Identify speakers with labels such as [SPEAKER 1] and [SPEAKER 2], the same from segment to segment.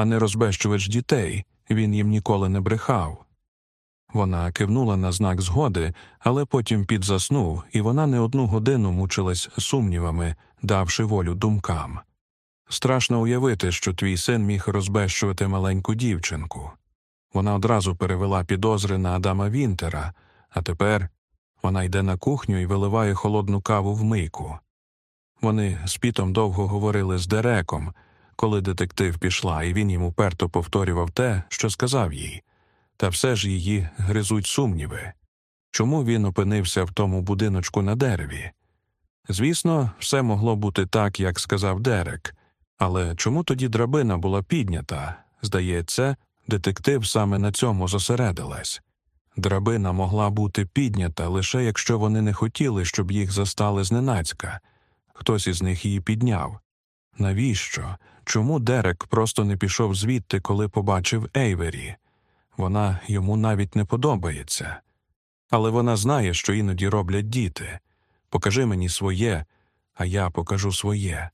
[SPEAKER 1] а не розбещувач дітей, він їм ніколи не брехав. Вона кивнула на знак згоди, але потім підзаснув, і вона не одну годину мучилась сумнівами, давши волю думкам. Страшно уявити, що твій син міг розбещувати маленьку дівчинку. Вона одразу перевела підозри на Адама Вінтера, а тепер вона йде на кухню і виливає холодну каву в мийку. Вони з Пітом довго говорили з Дереком, коли детектив пішла, і він йому уперто повторював те, що сказав їй. Та все ж її гризуть сумніви. Чому він опинився в тому будиночку на дереві? Звісно, все могло бути так, як сказав Дерек, але чому тоді драбина була піднята? Здається, детектив саме на цьому зосередилась. Драбина могла бути піднята лише якщо вони не хотіли, щоб їх застали зненацька. Хтось із них її підняв. Навіщо? Чому Дерек просто не пішов звідти, коли побачив Ейвері? Вона йому навіть не подобається. Але вона знає, що іноді роблять діти. Покажи мені своє, а я покажу своє.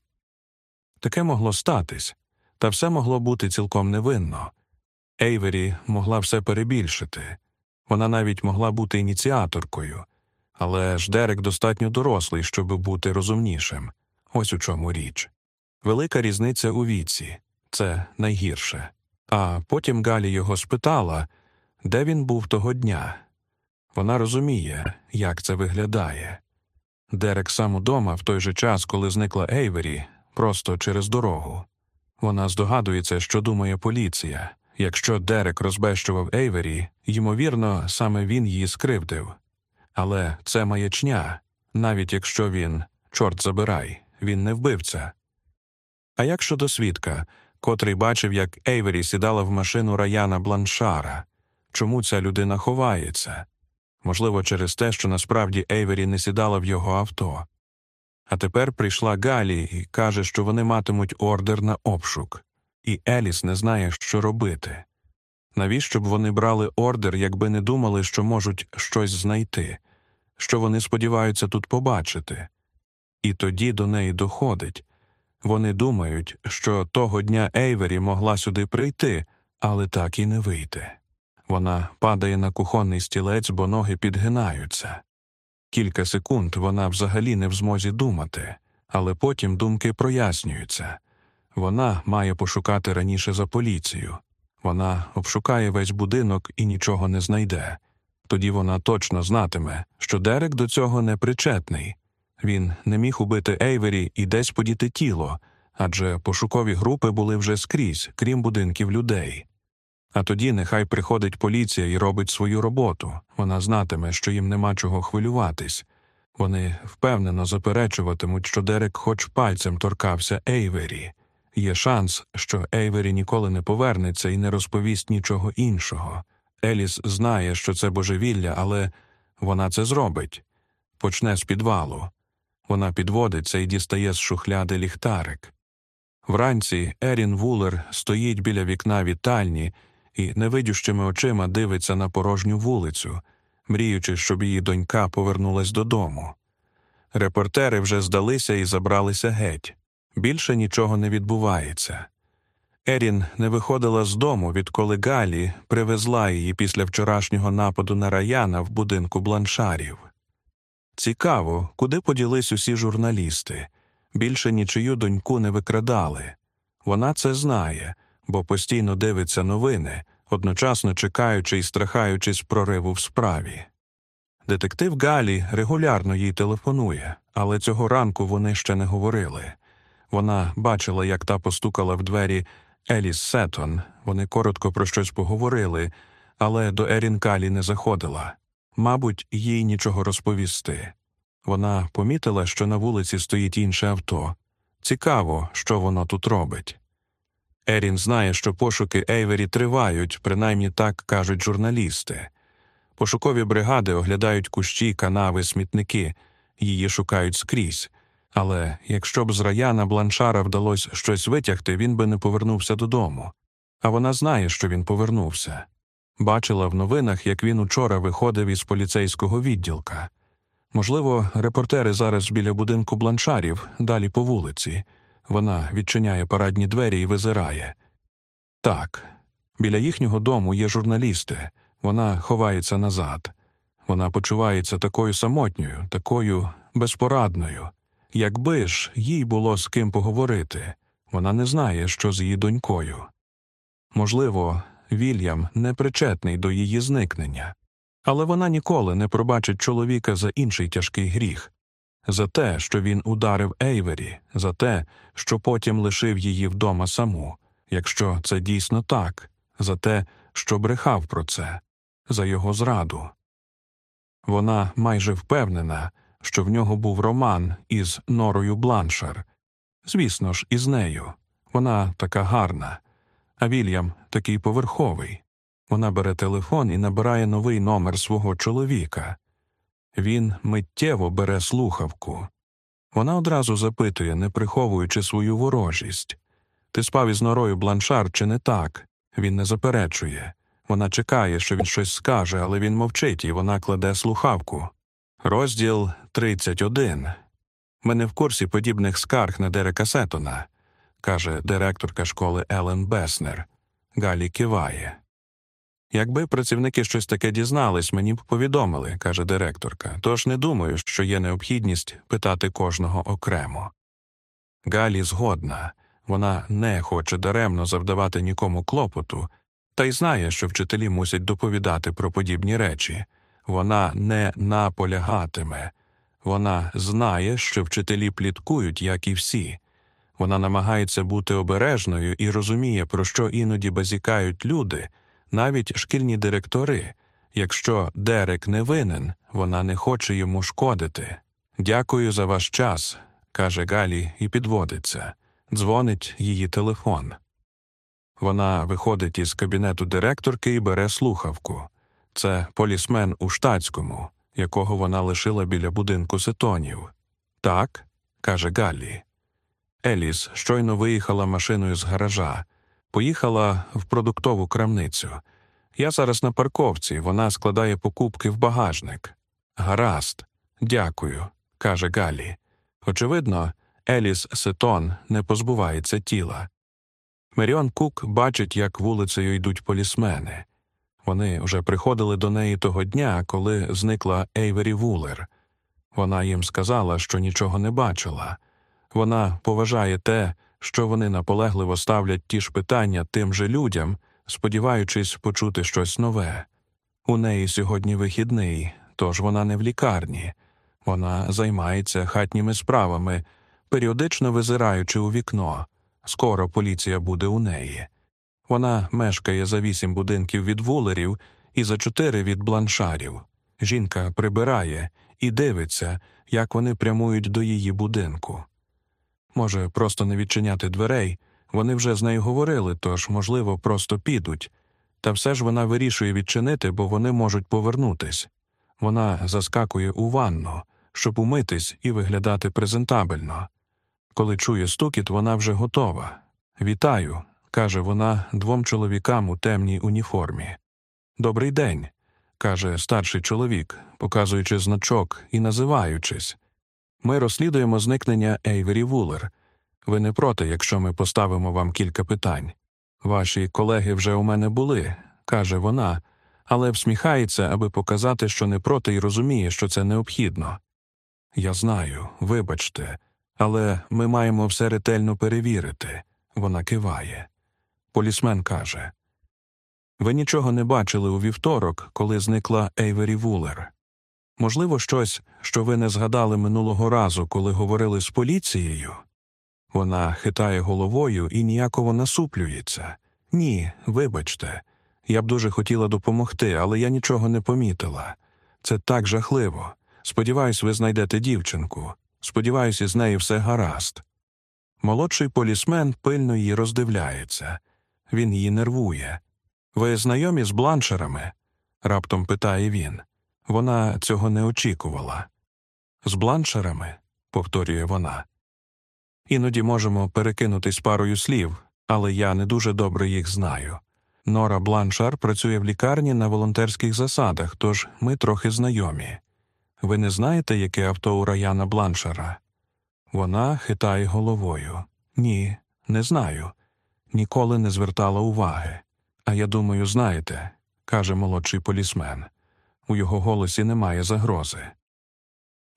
[SPEAKER 1] Таке могло статись, та все могло бути цілком невинно. Ейвері могла все перебільшити. Вона навіть могла бути ініціаторкою, але ж Дерек достатньо дорослий, щоб бути розумнішим. Ось у чому річ. Велика різниця у віці це найгірше. А потім Галі його спитала, де він був того дня. Вона розуміє, як це виглядає. Дерек сам удома в той же час, коли зникла Ейвері, просто через дорогу. Вона здогадується, що думає поліція. Якщо Дерек розбещував Ейвері, ймовірно, саме він її скривдив. Але це маячня, навіть якщо він, чорт забирай, він не вбивця. А як щодо свідка, котрий бачив, як Ейвері сідала в машину раяна Бланшара, чому ця людина ховається? Можливо, через те, що насправді Ейвері не сідала в його авто. А тепер прийшла Галі і каже, що вони матимуть ордер на обшук, і Еліс не знає, що робити. Навіщо б вони брали ордер, якби не думали, що можуть щось знайти, що вони сподіваються тут побачити? І тоді до неї доходить. Вони думають, що того дня Ейвері могла сюди прийти, але так і не вийти. Вона падає на кухонний стілець, бо ноги підгинаються. Кілька секунд вона взагалі не в змозі думати, але потім думки прояснюються. Вона має пошукати раніше за поліцію. Вона обшукає весь будинок і нічого не знайде. Тоді вона точно знатиме, що Дерек до цього не причетний. Він не міг убити Ейвері і десь подіти тіло, адже пошукові групи були вже скрізь, крім будинків людей. А тоді нехай приходить поліція і робить свою роботу. Вона знатиме, що їм нема чого хвилюватись. Вони впевнено заперечуватимуть, що Дерек хоч пальцем торкався Ейвері. Є шанс, що Ейвері ніколи не повернеться і не розповість нічого іншого. Еліс знає, що це божевілля, але вона це зробить почне з підвалу. Вона підводиться і дістає з шухляди ліхтарик. Вранці Ерін Вулер стоїть біля вікна вітальні і невидющими очима дивиться на порожню вулицю, мріючи, щоб її донька повернулась додому. Репортери вже здалися і забралися геть. Більше нічого не відбувається. Ерін не виходила з дому, відколи Галі привезла її після вчорашнього нападу на раяна в будинку бланшарів. Цікаво, куди поділись усі журналісти. Більше нічию доньку не викрадали. Вона це знає, бо постійно дивиться новини, одночасно чекаючи і страхаючись прориву в справі. Детектив Галі регулярно їй телефонує, але цього ранку вони ще не говорили. Вона бачила, як та постукала в двері Еліс Сеттон. Вони коротко про щось поговорили, але до Ерін Галі не заходила. Мабуть, їй нічого розповісти. Вона помітила, що на вулиці стоїть інше авто. Цікаво, що воно тут робить. Ерін знає, що пошуки Ейвері тривають, принаймні так кажуть журналісти. Пошукові бригади оглядають кущі, канави, смітники, її шукають скрізь. Але якщо б з раяна бланшара вдалося щось витягти, він би не повернувся додому. А вона знає, що він повернувся. Бачила в новинах, як він учора виходив із поліцейського відділка. Можливо, репортери зараз біля будинку бланшарів, далі по вулиці. Вона відчиняє парадні двері і визирає. Так, біля їхнього дому є журналісти. Вона ховається назад. Вона почувається такою самотньою, такою безпорадною. Якби ж їй було з ким поговорити, вона не знає, що з її донькою. Можливо, Вільям не причетний до її зникнення, але вона ніколи не пробачить чоловіка за інший тяжкий гріх за те, що він ударив Ейвері, за те, що потім лишив її вдома саму, якщо це дійсно так, за те, що брехав про це, за його зраду. Вона майже впевнена, що в нього був роман із Норою Бланшар. Звісно ж, із нею. Вона така гарна, а Вільям такий поверховий. Вона бере телефон і набирає новий номер свого чоловіка. Він миттєво бере слухавку. Вона одразу запитує, не приховуючи свою ворожість Ти спав із норою бланшар, чи не так? Він не заперечує. Вона чекає, що він щось скаже, але він мовчить, і вона кладе слухавку. Розділ 31. Ми не в курсі подібних скарг на Дерека Сетона, каже директорка школи Елен Беснер. Галі киває. Якби працівники щось таке дізнались, мені б повідомили, каже директорка, тож не думаю, що є необхідність питати кожного окремо. Галі згодна вона не хоче даремно завдавати нікому клопоту, та й знає, що вчителі мусять доповідати про подібні речі. Вона не наполягатиме, вона знає, що вчителі пліткують, як і всі. Вона намагається бути обережною і розуміє, про що іноді базікають люди навіть шкільні директори. Якщо Дерек не винен, вона не хоче йому шкодити. Дякую за ваш час, каже Галі і підводиться. Дзвонить її телефон. Вона виходить із кабінету директорки і бере слухавку. Це полісмен у штатському, якого вона лишила біля будинку сетонів. Так, каже Галлі. Еліс щойно виїхала машиною з гаража поїхала в продуктову крамницю. Я зараз на парковці, вона складає покупки в багажник. Гаразд, дякую, каже Галі. Очевидно, Еліс Сетон не позбувається тіла. Меріон Кук бачить, як вулицею йдуть полісмени. Вони вже приходили до неї того дня, коли зникла Ейвері Вулер. Вона їм сказала, що нічого не бачила. Вона поважає те, що вони наполегливо ставлять ті ж питання тим же людям, сподіваючись почути щось нове. У неї сьогодні вихідний, тож вона не в лікарні, вона займається хатніми справами, періодично визираючи у вікно. Скоро поліція буде у неї. Вона мешкає за вісім будинків від вулерів і за чотири від бланшарів. Жінка прибирає і дивиться, як вони прямують до її будинку. Може, просто не відчиняти дверей. Вони вже з нею говорили, тож, можливо, просто підуть. Та все ж вона вирішує відчинити, бо вони можуть повернутись. Вона заскакує у ванну, щоб умитись і виглядати презентабельно. Коли чує стукіт, вона вже готова. Вітаю, каже вона двом чоловікам у темній уніформі. Добрий день, каже старший чоловік, показуючи значок і називаючись. Ми розслідуємо зникнення Ейвері Вулер. Ви не проти, якщо ми поставимо вам кілька питань. Ваші колеги вже у мене були, каже вона, але всміхається, аби показати, що не проти і розуміє, що це необхідно. Я знаю, вибачте, але ми маємо все ретельно перевірити. Вона киває. Полісмен каже Ви нічого не бачили у вівторок, коли зникла Ейвері Вулер. Можливо, щось, що ви не згадали минулого разу, коли говорили з поліцією? Вона хитає головою і ніяково насуплюється. Ні, вибачте, я б дуже хотіла допомогти, але я нічого не помітила. Це так жахливо. Сподіваюсь, ви знайдете дівчинку. Сподіваюсь, із нею все гаразд. Молодший полісмен пильно її роздивляється. Він її нервує. Ви знайомі з бланшерами? раптом питає він. Вона цього не очікувала. З бланшерами, повторює вона. Іноді можемо перекинутись парою слів, але я не дуже добре їх знаю. Нора Бланшар працює в лікарні на волонтерських засадах, тож ми трохи знайомі. Ви не знаєте, яке авто у Раяна Бланшара? Вона хитає головою. Ні, не знаю. ніколи не звертала уваги. А я думаю, знаєте, каже молодший полісмен. У його голосі немає загрози.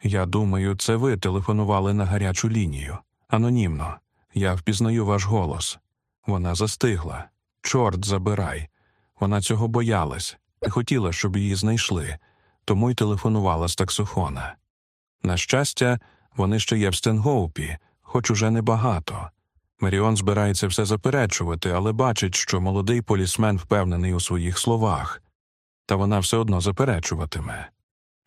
[SPEAKER 1] Я думаю, це ви телефонували на гарячу лінію. Анонімно. Я впізнаю ваш голос. Вона застигла. Чорт забирай. Вона цього боялась, не хотіла, щоб її знайшли, тому й телефонувала з таксофона. На щастя, вони ще є в Стенгоупі, хоч уже небагато. Маріон збирається все заперечувати, але бачить, що молодий полісмен впевнений у своїх словах, та вона все одно заперечуватиме.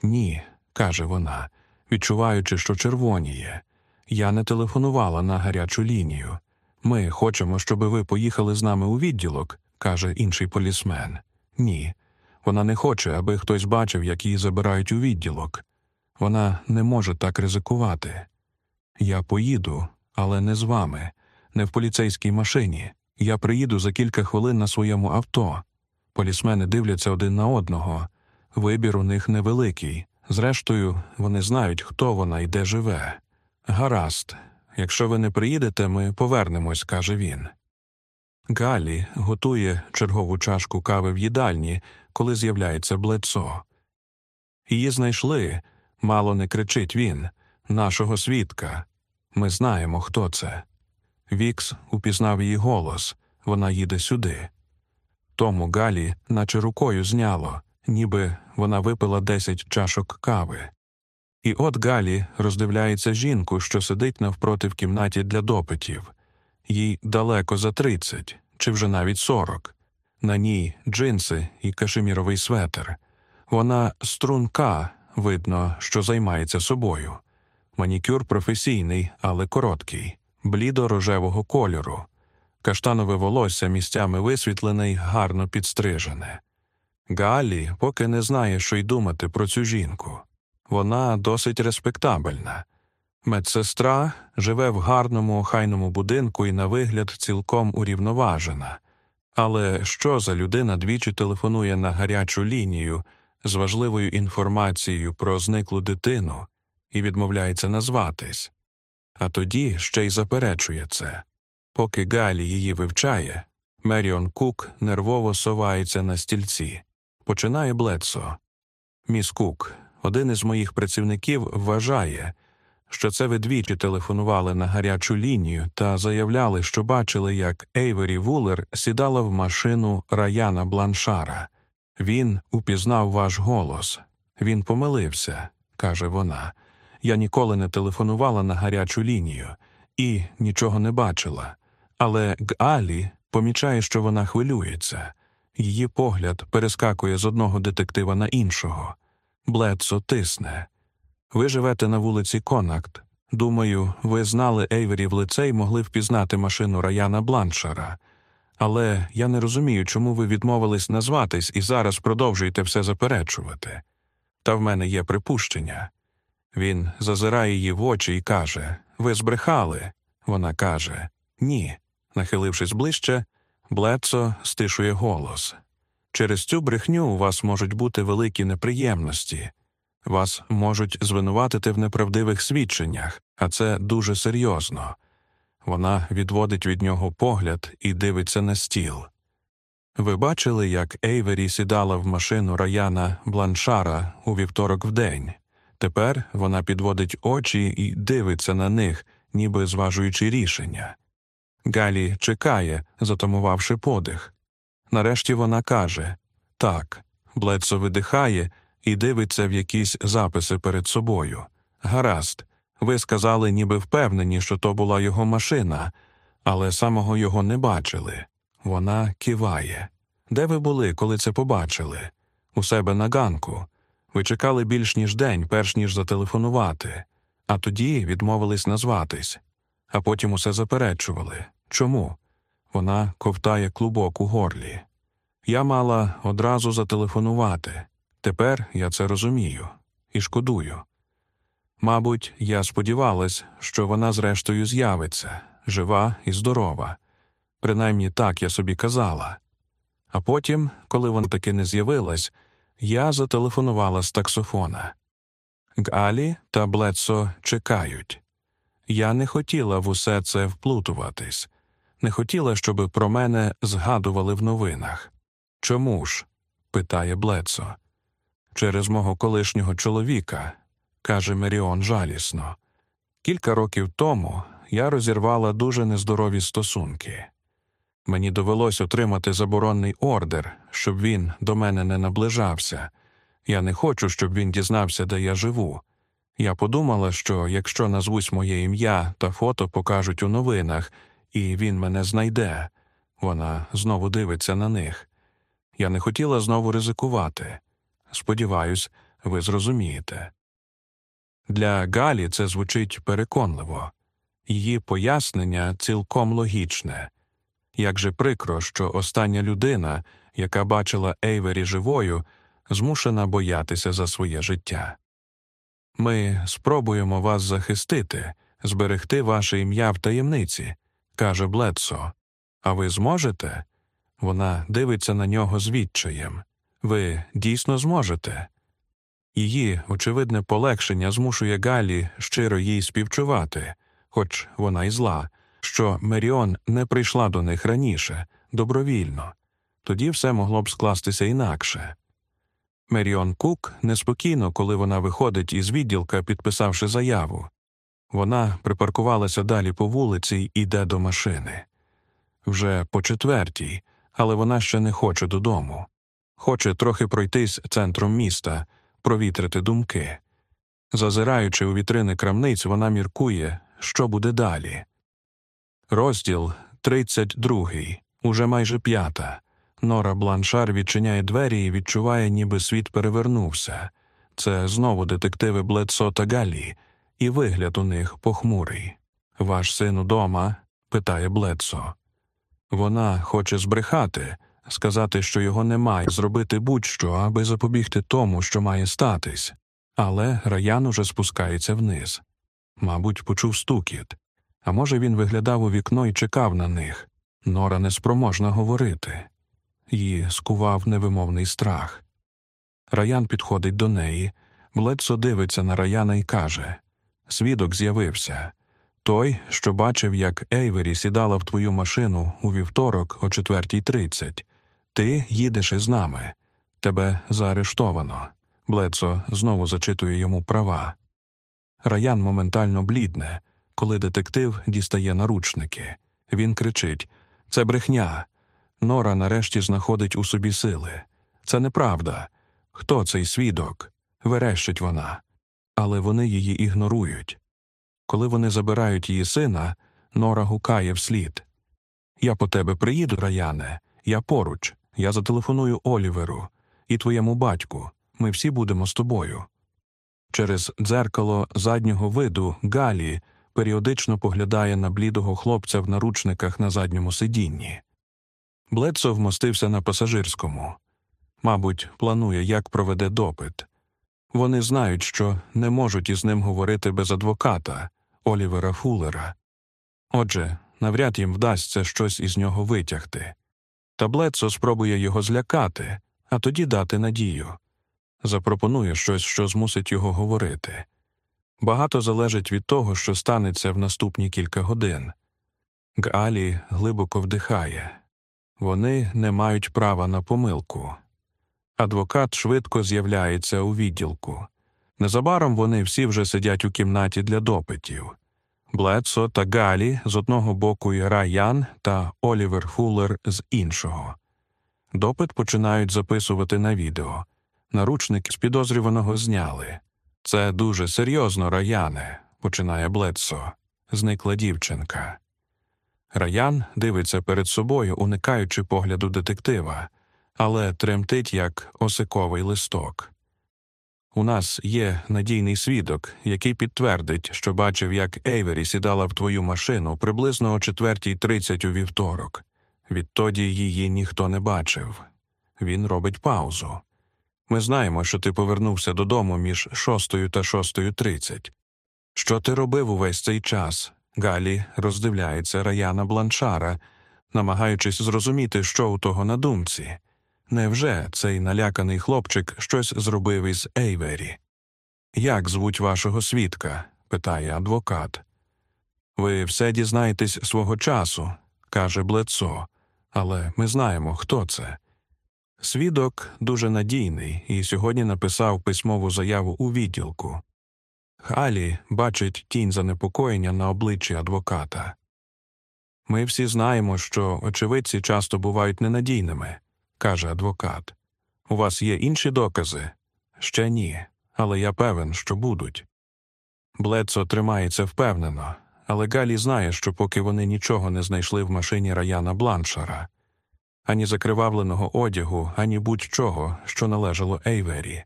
[SPEAKER 1] Ні, каже вона, відчуваючи, що червоніє. Я не телефонувала на гарячу лінію. Ми хочемо, щоб ви поїхали з нами у відділок, каже інший полісмен. Ні. Вона не хоче, аби хтось бачив, як її забирають у відділок. Вона не може так ризикувати. Я поїду, але не з вами, не в поліцейській машині. Я приїду за кілька хвилин на своєму авто. Полісмени дивляться один на одного. Вибір у них невеликий. Зрештою, вони знають, хто вона і де живе. Гаразд, якщо ви не приїдете, ми повернемось, каже він. Галі готує чергову чашку кави в їдальні, коли з'являється блецо. Її знайшли, мало не кричить він, нашого свідка. Ми знаємо, хто це. Вікс упізнав її голос вона їде сюди. Тому Галі, наче рукою зняло, ніби вона випила десять чашок кави. І от Галі роздивляється жінку, що сидить навпроти в кімнаті для допитів. Їй далеко за тридцять, чи вже навіть сорок. На ній джинси і кашеміровий светр. Вона струнка, видно, що займається собою. Манікюр професійний, але короткий, блідо рожевого кольору. Каштанове волосся місцями висвітлене й гарно підстрижене. Галі поки не знає, що й думати про цю жінку. Вона досить респектабельна. Медсестра живе в гарному охайному будинку і, на вигляд, цілком урівноважена. Але що за людина двічі телефонує на гарячу лінію з важливою інформацією про зниклу дитину і відмовляється назватись, а тоді ще й заперечує це. Поки Галі її вивчає, Меріон Кук нервово совається на стільці. Починає Блецо. Міс Кук, один із моїх працівників, вважає, що це ви двічі телефонували на гарячу лінію та заявляли, що бачили, як Ейвері Вулер сідала в машину Раяна Бланшара. Він упізнав ваш голос. Він помилився, каже вона. Я ніколи не телефонувала на гарячу лінію і нічого не бачила. Але Галі помічає, що вона хвилюється. Її погляд перескакує з одного детектива на іншого. Блецо тисне. Ви живете на вулиці Конакт. Думаю, ви знали Ейвері в лице і могли впізнати машину Раяна Бланшара. Але я не розумію, чому ви відмовились назватись і зараз продовжуєте все заперечувати. Та в мене є припущення. Він зазирає її в очі і каже Ви збрехали. Вона каже Ні. Нахилившись ближче, Блецо стишує голос. Через цю брехню у вас можуть бути великі неприємності, вас можуть звинуватити в неправдивих свідченнях, а це дуже серйозно. Вона відводить від нього погляд і дивиться на стіл. Ви бачили, як Ейвері сідала в машину Раяна Бланшара у вівторок вдень. Тепер вона підводить очі і дивиться на них, ніби зважуючи рішення. Галі чекає, затамувавши подих. Нарешті вона каже так, Блецо видихає і дивиться в якісь записи перед собою. Гаразд, ви сказали, ніби впевнені, що то була його машина, але самого його не бачили. Вона киває. Де ви були, коли це побачили? У себе на ганку. Ви чекали більш ніж день, перш ніж зателефонувати, а тоді відмовились назватись, а потім усе заперечували. Чому? Вона ковтає клубок у горлі. Я мала одразу зателефонувати. Тепер я це розумію і шкодую. Мабуть, я сподівалась, що вона зрештою з'явиться жива і здорова. Принаймні так я собі казала. А потім, коли вона таки не з'явилась, я зателефонувала з таксофона. Галі та Блецо чекають. Я не хотіла в усе це вплутуватись. Не хотіла, щоб про мене згадували в новинах. Чому ж? питає Блецо. Через мого колишнього чоловіка, каже Меріон жалісно. Кілька років тому я розірвала дуже нездорові стосунки. Мені довелось отримати заборонний ордер, щоб він до мене не наближався. Я не хочу, щоб він дізнався, де я живу. Я подумала, що якщо назвусь моє ім'я та фото покажуть у новинах, і він мене знайде, вона знову дивиться на них. Я не хотіла знову ризикувати. Сподіваюсь, ви зрозумієте. Для Галі це звучить переконливо, її пояснення цілком логічне. Як же прикро, що остання людина, яка бачила Ейвері живою, змушена боятися за своє життя. Ми спробуємо вас захистити, зберегти ваше ім'я в таємниці, каже Бледсо. А ви зможете? Вона дивиться на нього з відчаєм. Ви дійсно зможете. Її очевидне полегшення змушує Галі щиро їй співчувати, хоч вона й зла, що Меріон не прийшла до них раніше, добровільно, тоді все могло б скластися інакше. Меріон Кук неспокійно, коли вона виходить із відділка, підписавши заяву. Вона припаркувалася далі по вулиці й іде до машини. Вже по четвертій, але вона ще не хоче додому. Хоче трохи пройтись центром міста, провітрити думки. Зазираючи у вітрини крамниць, вона міркує, що буде далі. Розділ 32. Уже майже п'ята. Нора Бланшар відчиняє двері і відчуває, ніби світ перевернувся. Це знову детективи Бледсо та Галі, і вигляд у них похмурий. Ваш син удома? питає Бледсо. Вона хоче збрехати, сказати, що його немає, зробити будь-що, аби запобігти тому, що має статись. Але Раян уже спускається вниз. Мабуть, почув стукіт. А може, він виглядав у вікно і чекав на них. Нора неспроможна говорити. Її скував невимовний страх. Раян підходить до неї, Блецо дивиться на Раяна і каже Свідок з'явився. Той, що бачив, як Ейвері сідала в твою машину у вівторок о 4.30. Ти їдеш із нами. Тебе заарештовано. Блецо знову зачитує йому права. Раян моментально блідне, коли детектив дістає наручники. Він кричить Це брехня. Нора нарешті знаходить у собі сили. Це неправда. Хто цей свідок? Верещить вона. Але вони її ігнорують. Коли вони забирають її сина, Нора гукає вслід Я по тебе приїду, Раяне, я поруч, я зателефоную Оліверу і твоєму батьку. Ми всі будемо з тобою. Через дзеркало заднього виду Галі періодично поглядає на блідого хлопця в наручниках на задньому сидінні. Блецо вмостився на пасажирському. Мабуть, планує, як проведе допит. Вони знають, що не можуть із ним говорити без адвоката Олівера Фуллера. Отже, навряд їм вдасться щось із нього витягти. Та Блецо спробує його злякати, а тоді дати надію. Запропонує щось, що змусить його говорити. Багато залежить від того, що станеться в наступні кілька годин. Галі глибоко вдихає вони не мають права на помилку. Адвокат швидко з'являється у відділку. Незабаром вони всі вже сидять у кімнаті для допитів. Блецо та Галі з одного боку і Райан та Олівер Фуллер з іншого. Допит починають записувати на відео. Наручники з підозрюваного зняли. Це дуже серйозно, Раяне, починає Блецо. Зникла дівчинка. Раян дивиться перед собою, уникаючи погляду детектива, але тремтить як осиковий листок. У нас є надійний свідок, який підтвердить, що бачив, як Ейвері сідала в твою машину приблизно о 4.30 у вівторок. Відтоді її ніхто не бачив. Він робить паузу. Ми знаємо, що ти повернувся додому між шостою та шостою тридцять. Що ти робив увесь цей час? Галі роздивляється раяна бланшара, намагаючись зрозуміти, що у того на думці. Невже цей наляканий хлопчик щось зробив із Ейвері? Як звуть вашого свідка? питає адвокат. Ви все дізнаєтесь свого часу, каже Блецо, але ми знаємо, хто це. Свідок дуже надійний і сьогодні написав письмову заяву у відділку. Галі бачить тінь занепокоєння на обличчі адвоката. Ми всі знаємо, що очевидці часто бувають ненадійними, каже адвокат. У вас є інші докази? Ще ні, але я певен, що будуть. Блецо тримається впевнено, але Галі знає, що поки вони нічого не знайшли в машині Раяна Бланшара, ані закривавленого одягу, ані будь-чого, що належало Ейвері.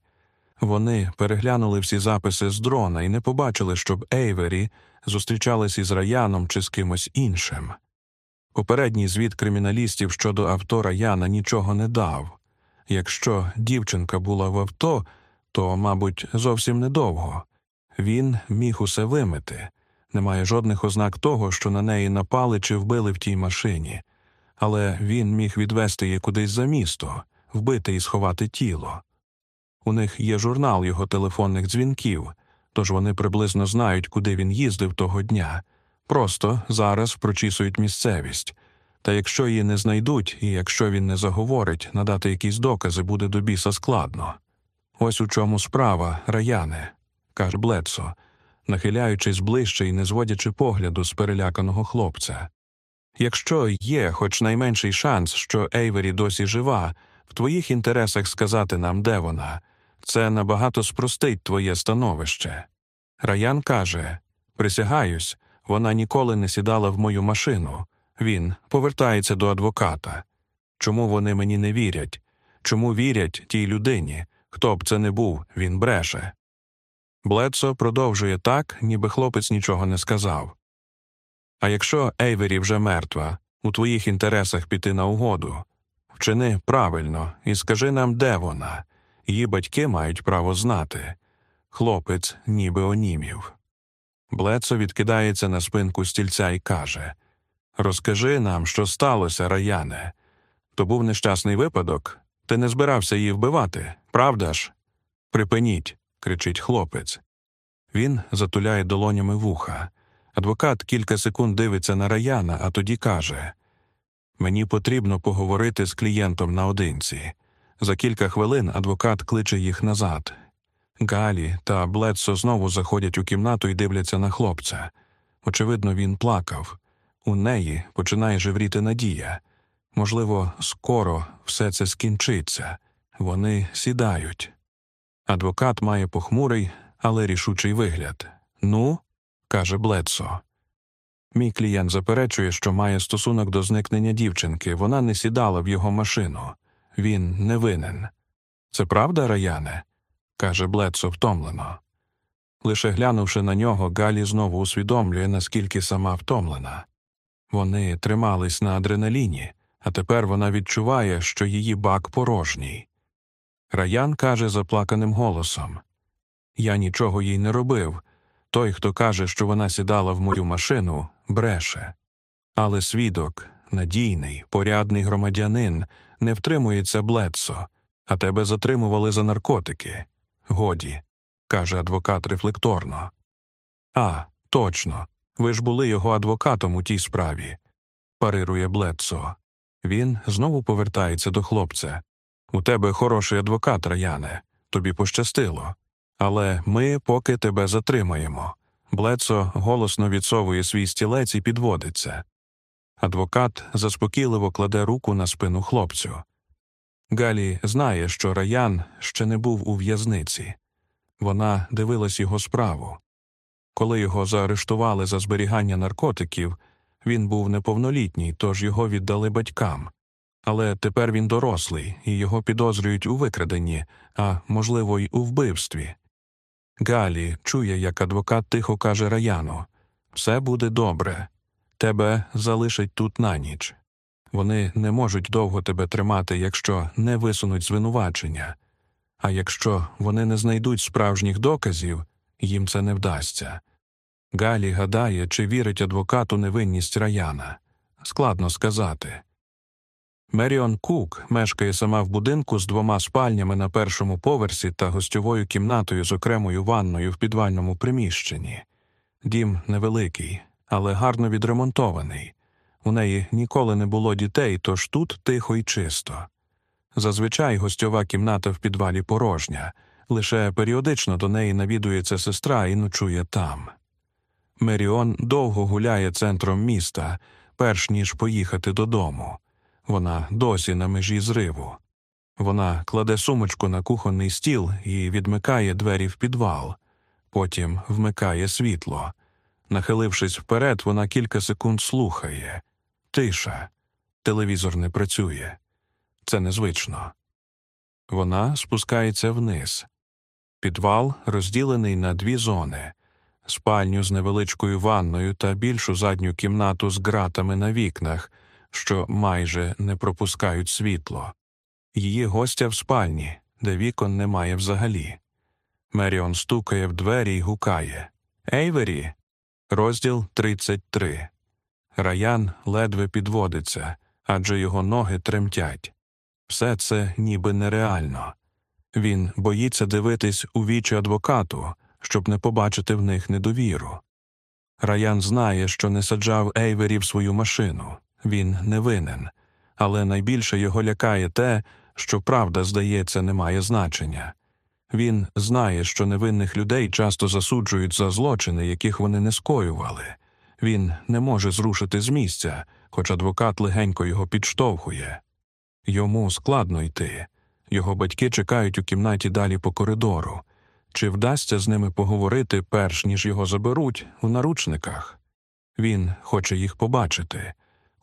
[SPEAKER 1] Вони переглянули всі записи з дрона і не побачили, щоб Ейвері зустрічались із Раяном чи з кимось іншим. Попередній звіт криміналістів щодо авто Раяна нічого не дав. Якщо дівчинка була в авто, то, мабуть, зовсім недовго. Він міг усе вимити. Немає жодних ознак того, що на неї напали чи вбили в тій машині, але він міг відвести її кудись за місто, вбити і сховати тіло. У них є журнал його телефонних дзвінків, тож вони приблизно знають, куди він їздив того дня. Просто зараз прочісують місцевість. Та якщо її не знайдуть, і якщо він не заговорить, надати якісь докази буде до біса складно. Ось у чому справа, раяне, каже Блецо, нахиляючись ближче і не зводячи погляду з переляканого хлопця. Якщо є хоч найменший шанс, що Ейвері досі жива, в твоїх інтересах сказати нам, де вона, це набагато спростить твоє становище. Раян каже Присягаюсь, вона ніколи не сідала в мою машину. Він повертається до адвоката. Чому вони мені не вірять? Чому вірять тій людині? Хто б це не був, він бреше. Блецо продовжує так, ніби хлопець нічого не сказав. А якщо Ейвері вже мертва, у твоїх інтересах піти на угоду, вчини правильно і скажи нам, де вона. Її батьки мають право знати. Хлопець ніби онімів. Блецо відкидається на спинку стільця і каже Розкажи нам, що сталося, раяне. То був нещасний випадок. Ти не збирався її вбивати, правда ж? Припиніть, кричить хлопець. Він затуляє долонями вуха. Адвокат кілька секунд дивиться на раяна, а тоді каже Мені потрібно поговорити з клієнтом наодинці. За кілька хвилин адвокат кличе їх назад. Галі та Бледсо знову заходять у кімнату і дивляться на хлопця. Очевидно, він плакав. У неї починає живріти надія. Можливо, скоро все це скінчиться. Вони сідають. Адвокат має похмурий, але рішучий вигляд. Ну, каже Бледсо. Мій клієнт заперечує, що має стосунок до зникнення дівчинки. Вона не сідала в його машину. Він не винен. Це правда, Раяне? каже Бледсо втомлено. Лише глянувши на нього, Галі знову усвідомлює, наскільки сама втомлена. Вони тримались на адреналіні, а тепер вона відчуває, що її бак порожній. Раян каже заплаканим голосом Я нічого їй не робив. Той, хто каже, що вона сідала в мою машину, бреше. Але свідок, надійний, порядний громадянин, не втримується Бледсо, а тебе затримували за наркотики. Годі, каже адвокат рефлекторно. А, точно. Ви ж були його адвокатом у тій справі, парирує Бледсо. Він знову повертається до хлопця. У тебе хороший адвокат, Раяне, тобі пощастило. Але ми поки тебе затримаємо. Блецо голосно відсовує свій стілець і підводиться. Адвокат заспокійливо кладе руку на спину хлопцю. Галі знає, що Раян ще не був у в'язниці. Вона дивилась його справу. Коли його заарештували за зберігання наркотиків, він був неповнолітній, тож його віддали батькам. Але тепер він дорослий, і його підозрюють у викраденні, а можливо, й у вбивстві. Галі чує, як адвокат тихо каже Раяну все буде добре. Тебе залишать тут на ніч. Вони не можуть довго тебе тримати, якщо не висунуть звинувачення, а якщо вони не знайдуть справжніх доказів, їм це не вдасться. Галі гадає, чи вірить адвокату невинність раяна. Складно сказати. Меріон Кук мешкає сама в будинку з двома спальнями на першому поверсі та гостьовою кімнатою з окремою ванною в підвальному приміщенні. Дім невеликий, але гарно відремонтований. У неї ніколи не було дітей, тож тут тихо і чисто. Зазвичай гостьова кімната в підвалі порожня, лише періодично до неї навідується сестра і ночує там. Меріон довго гуляє центром міста, перш ніж поїхати додому. Вона досі на межі зриву. Вона кладе сумочку на кухонний стіл і відмикає двері в підвал, потім вмикає світло. Нахилившись вперед, вона кілька секунд слухає. Тиша. Телевізор не працює. Це незвично. Вона спускається вниз. Підвал розділений на дві зони спальню з невеличкою ванною та більшу задню кімнату з ґратами на вікнах, що майже не пропускають світло. Її гостя в спальні, де вікон немає взагалі. Меріон стукає в двері і гукає Ейвері. Розділ 33. Раян ледве підводиться, адже його ноги тремтять. Все це ніби нереально. Він боїться дивитись у вічі адвокату, щоб не побачити в них недовіру. Раян знає, що не саджав Ейвері в свою машину, він не винен, але найбільше його лякає те, що правда, здається, не має значення. Він знає, що невинних людей часто засуджують за злочини, яких вони не скоювали. Він не може зрушити з місця, хоч адвокат легенько його підштовхує. Йому складно йти. Його батьки чекають у кімнаті далі по коридору. Чи вдасться з ними поговорити, перш ніж його заберуть у наручниках? Він хоче їх побачити,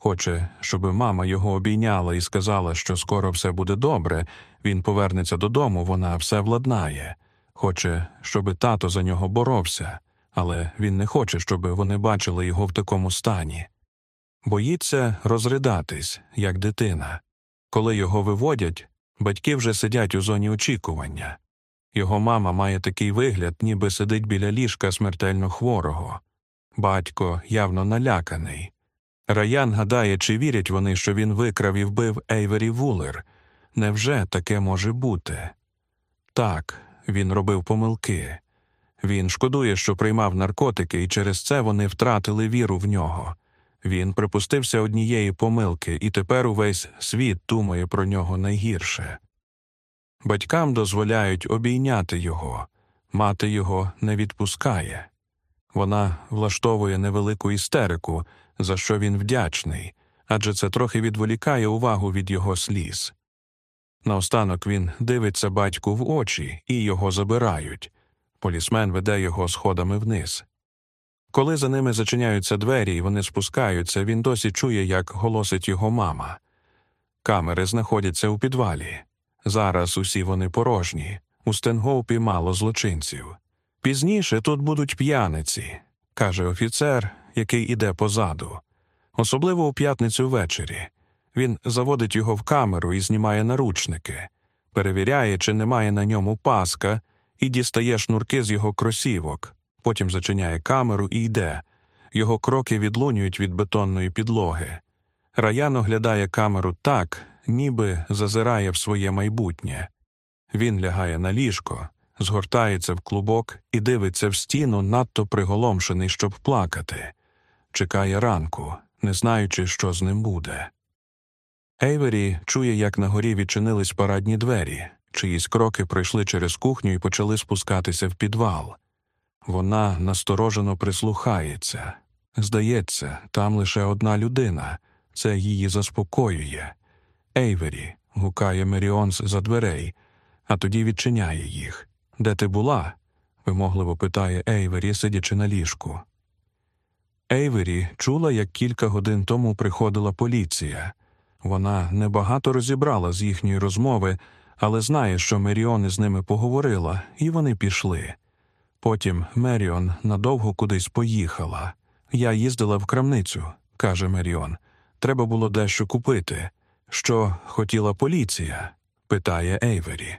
[SPEAKER 1] хоче, щоб мама його обійняла і сказала, що скоро все буде добре, він повернеться додому, вона все владнає. Хоче, щоб тато за нього боровся, але він не хоче, щоб вони бачили його в такому стані. Боїться розридатись, як дитина. Коли його виводять, батьки вже сидять у зоні очікування. Його мама має такий вигляд, ніби сидить біля ліжка смертельно хворого. Батько явно наляканий. Раян гадає, чи вірять вони, що він викрав і вбив Ейвері Вулер. Невже таке може бути? Так, він робив помилки. Він шкодує, що приймав наркотики, і через це вони втратили віру в нього. Він припустився однієї помилки, і тепер увесь світ думає про нього найгірше. Батькам дозволяють обійняти його, мати його не відпускає. Вона влаштовує невелику істерику, за що він вдячний, адже це трохи відволікає увагу від його сліз. Наостанок він дивиться батьку в очі і його забирають. Полісмен веде його сходами вниз. Коли за ними зачиняються двері і вони спускаються, він досі чує, як голосить його мама. Камери знаходяться у підвалі. Зараз усі вони порожні. У Стенгоупі мало злочинців. Пізніше тут будуть п'яниці, каже офіцер, який іде позаду. Особливо у п'ятницю ввечері. Він заводить його в камеру і знімає наручники, перевіряє, чи немає на ньому паска, і дістає шнурки з його кросівок, потім зачиняє камеру і йде. Його кроки відлунюють від бетонної підлоги. Раян оглядає камеру так, ніби зазирає в своє майбутнє. Він лягає на ліжко, згортається в клубок і дивиться в стіну, надто приголомшений, щоб плакати, чекає ранку, не знаючи, що з ним буде. Ейвері чує, як на горі відчинились парадні двері, чиїсь кроки пройшли через кухню і почали спускатися в підвал. Вона насторожено прислухається. Здається, там лише одна людина, це її заспокоює. Ейвері, гукає Меріон з-за дверей, а тоді відчиняє їх. Де ти була? вимогливо питає Ейвері, сидячи на ліжку. Ейвері чула, як кілька годин тому приходила поліція. Вона небагато розібрала з їхньої розмови, але знає, що Меріон із ними поговорила, і вони пішли. Потім Меріон надовго кудись поїхала. Я їздила в крамницю, каже Меріон. Треба було дещо купити. Що хотіла поліція? питає Ейвері.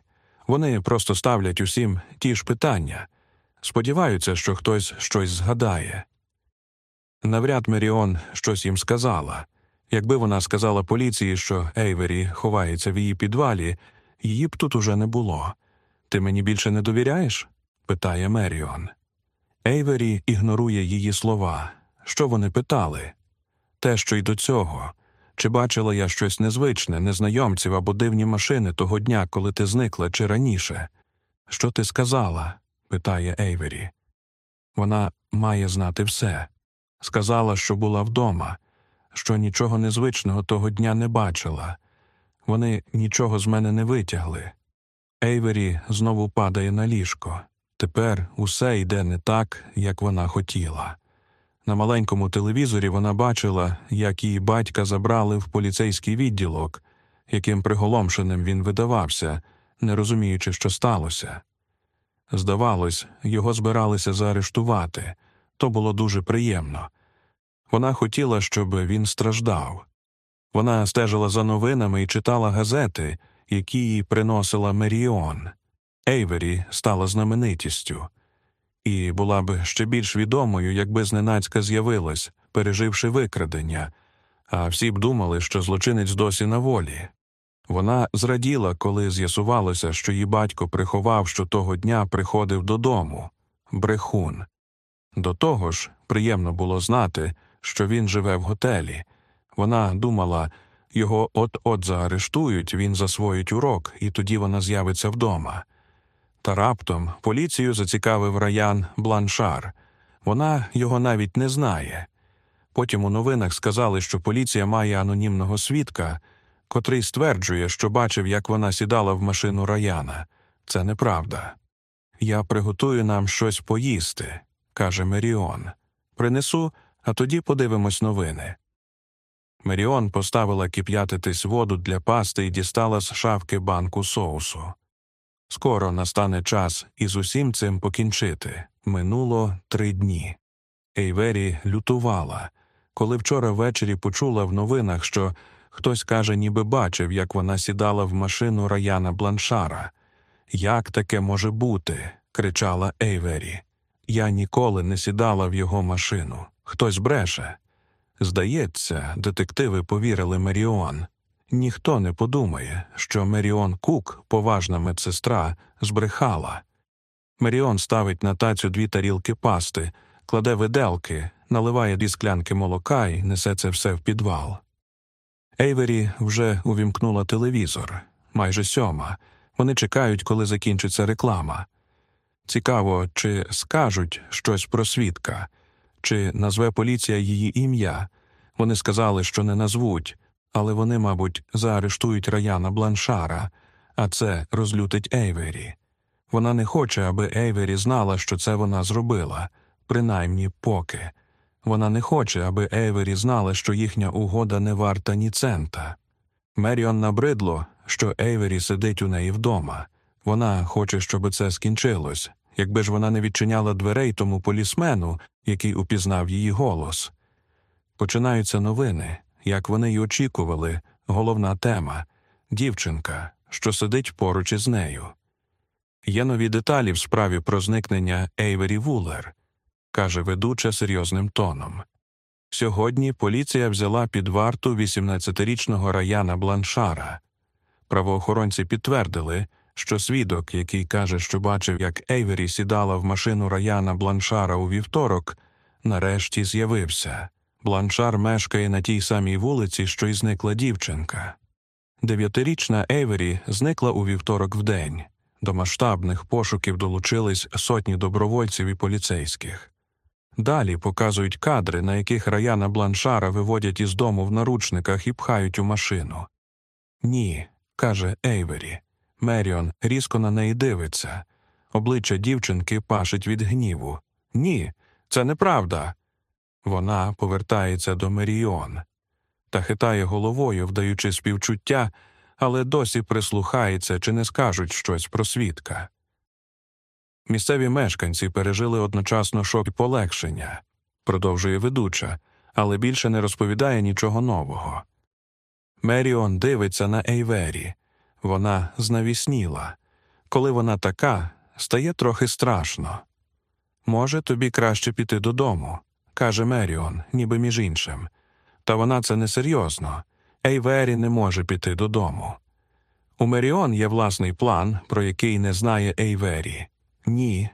[SPEAKER 1] Вони просто ставлять усім ті ж питання, сподіваються, що хтось щось згадає. Навряд Меріон щось їм сказала. Якби вона сказала поліції, що Ейвері ховається в її підвалі, її б тут уже не було. Ти мені більше не довіряєш? питає Меріон. Ейвері ігнорує її слова. Що вони питали? те, що й до цього. Чи бачила я щось незвичне, незнайомців або дивні машини того дня, коли ти зникла, чи раніше? Що ти сказала? питає Ейвері. Вона має знати все. Сказала, що була вдома, що нічого незвичного того дня не бачила. Вони нічого з мене не витягли. Ейвері знову падає на ліжко. Тепер усе йде не так, як вона хотіла. На маленькому телевізорі вона бачила, як її батька забрали в поліцейський відділок, яким приголомшеним він видавався, не розуміючи, що сталося. Здавалось, його збиралися заарештувати. То було дуже приємно. Вона хотіла, щоб він страждав. Вона стежила за новинами і читала газети, які їй приносила Меріон. Ейвері стала знаменитістю, і була б ще більш відомою, якби зненацька з'явилась, переживши викрадення, а всі б думали, що злочинець досі на волі. Вона зраділа, коли з'ясувалося, що її батько приховав, що того дня приходив додому брехун. До того ж, приємно було знати, що він живе в готелі. Вона думала, його от-от заарештують, він засвоїть урок, і тоді вона з'явиться вдома. Та раптом поліцію зацікавив раян Бланшар. Вона його навіть не знає. Потім у новинах сказали, що поліція має анонімного свідка, котрий стверджує, що бачив, як вона сідала в машину раяна. Це неправда. Я приготую нам щось поїсти, каже Меріон. Принесу, а тоді подивимось новини. Меріон поставила кип'ятитись воду для пасти і дістала з шавки банку соусу. Скоро настане час із усім цим покінчити. Минуло три дні. Ейвері лютувала, коли вчора ввечері почула в новинах, що хтось каже, ніби бачив, як вона сідала в машину раяна Бланшара. Як таке може бути? кричала Ейвері. Я ніколи не сідала в його машину. Хтось бреше. Здається, детективи повірили Меріон. Ніхто не подумає, що Меріон Кук, поважна медсестра, збрехала. Меріон ставить на тацю дві тарілки пасти, кладе виделки, наливає дві склянки молока і несе це все в підвал. Ейвері вже увімкнула телевізор майже сьома. Вони чекають, коли закінчиться реклама. Цікаво, чи скажуть щось про свідка, чи назве поліція її ім'я. Вони сказали, що не назвуть але вони, мабуть, заарештують раяна Бланшара, а це розлютить Ейвері. Вона не хоче, аби Ейвері знала, що це вона зробила, принаймні поки. Вона не хоче, аби Ейвері знала, що їхня угода не варта ні цента. Меріон набридло, що Ейвері сидить у неї вдома. Вона хоче, щоб це скінчилось, якби ж вона не відчиняла дверей тому полісмену, який упізнав її голос. Починаються новини як вони й очікували, головна тема дівчинка, що сидить поруч із нею. Є нові деталі в справі про зникнення Ейвері Вулер, каже ведуча серйозним тоном. Сьогодні поліція взяла під варту 18-річного раяна Бланшара. Правоохоронці підтвердили, що свідок, який каже, що бачив, як Ейвері сідала в машину раяна Бланшара у вівторок, нарешті з'явився. Бланшар мешкає на тій самій вулиці, що й зникла дівчинка. Дев'ятирічна Ейвері зникла у вівторок вдень. До масштабних пошуків долучились сотні добровольців і поліцейських. Далі показують кадри, на яких раяна Бланшара виводять із дому в наручниках і пхають у машину. Ні, каже Ейвері. Меріон різко на неї дивиться. Обличчя дівчинки пашить від гніву. Ні, це неправда. Вона повертається до Меріон та хитає головою, вдаючи співчуття, але досі прислухається чи не скажуть щось про свідка. Місцеві мешканці пережили одночасно шок і полегшення, продовжує ведуча, але більше не розповідає нічого нового. Меріон дивиться на Ейвері. Вона знавісніла. Коли вона така, стає трохи страшно. Може, тобі краще піти додому каже Меріон, ніби між іншим. Та вона це несерйозно. Ейвері не може піти додому. У Меріон є власний план, про який не знає Ейвері. Ні.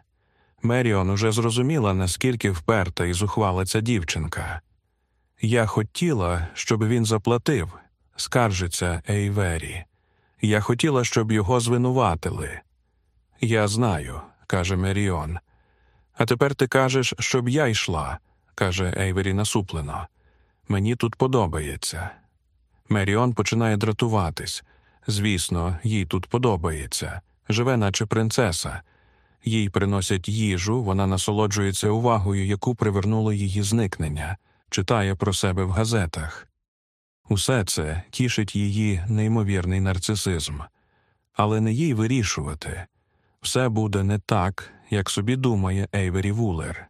[SPEAKER 1] Меріон уже зрозуміла, наскільки вперта і зухвала ця дівчинка. Я хотіла, щоб він заплатив, скаржиться Ейвері. Я хотіла, щоб його звинуватили. Я знаю, каже Меріон. А тепер ти кажеш, щоб я йшла, каже Ейвері насуплено. Мені тут подобається. Меріон починає дратуватись. Звісно, їй тут подобається. Живе, наче принцеса. Їй приносять їжу, вона насолоджується увагою, яку привернуло її зникнення, читає про себе в газетах. Усе це тішить її неймовірний нарцисизм, але не їй вирішувати все буде не так, як собі думає Ейвері Вулер.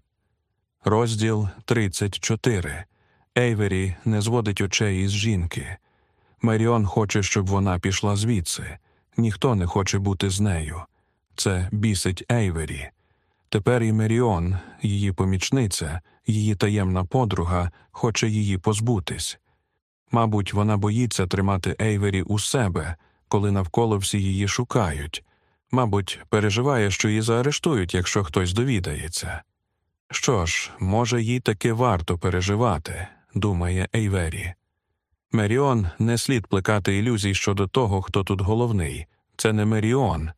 [SPEAKER 1] Розділ 34. Ейвері не зводить очей із жінки. Меріон хоче, щоб вона пішла звідси. Ніхто не хоче бути з нею. Це бісить Ейвері. Тепер і Меріон, її помічниця, її таємна подруга, хоче її позбутись. Мабуть, вона боїться тримати Ейвері у себе, коли навколо всі її шукають. Мабуть, переживає, що її заарештують, якщо хтось довідається. Що ж, може, їй таки варто переживати, думає Ейвері. Меріон не слід плекати ілюзій щодо того, хто тут головний. Це не Меріон.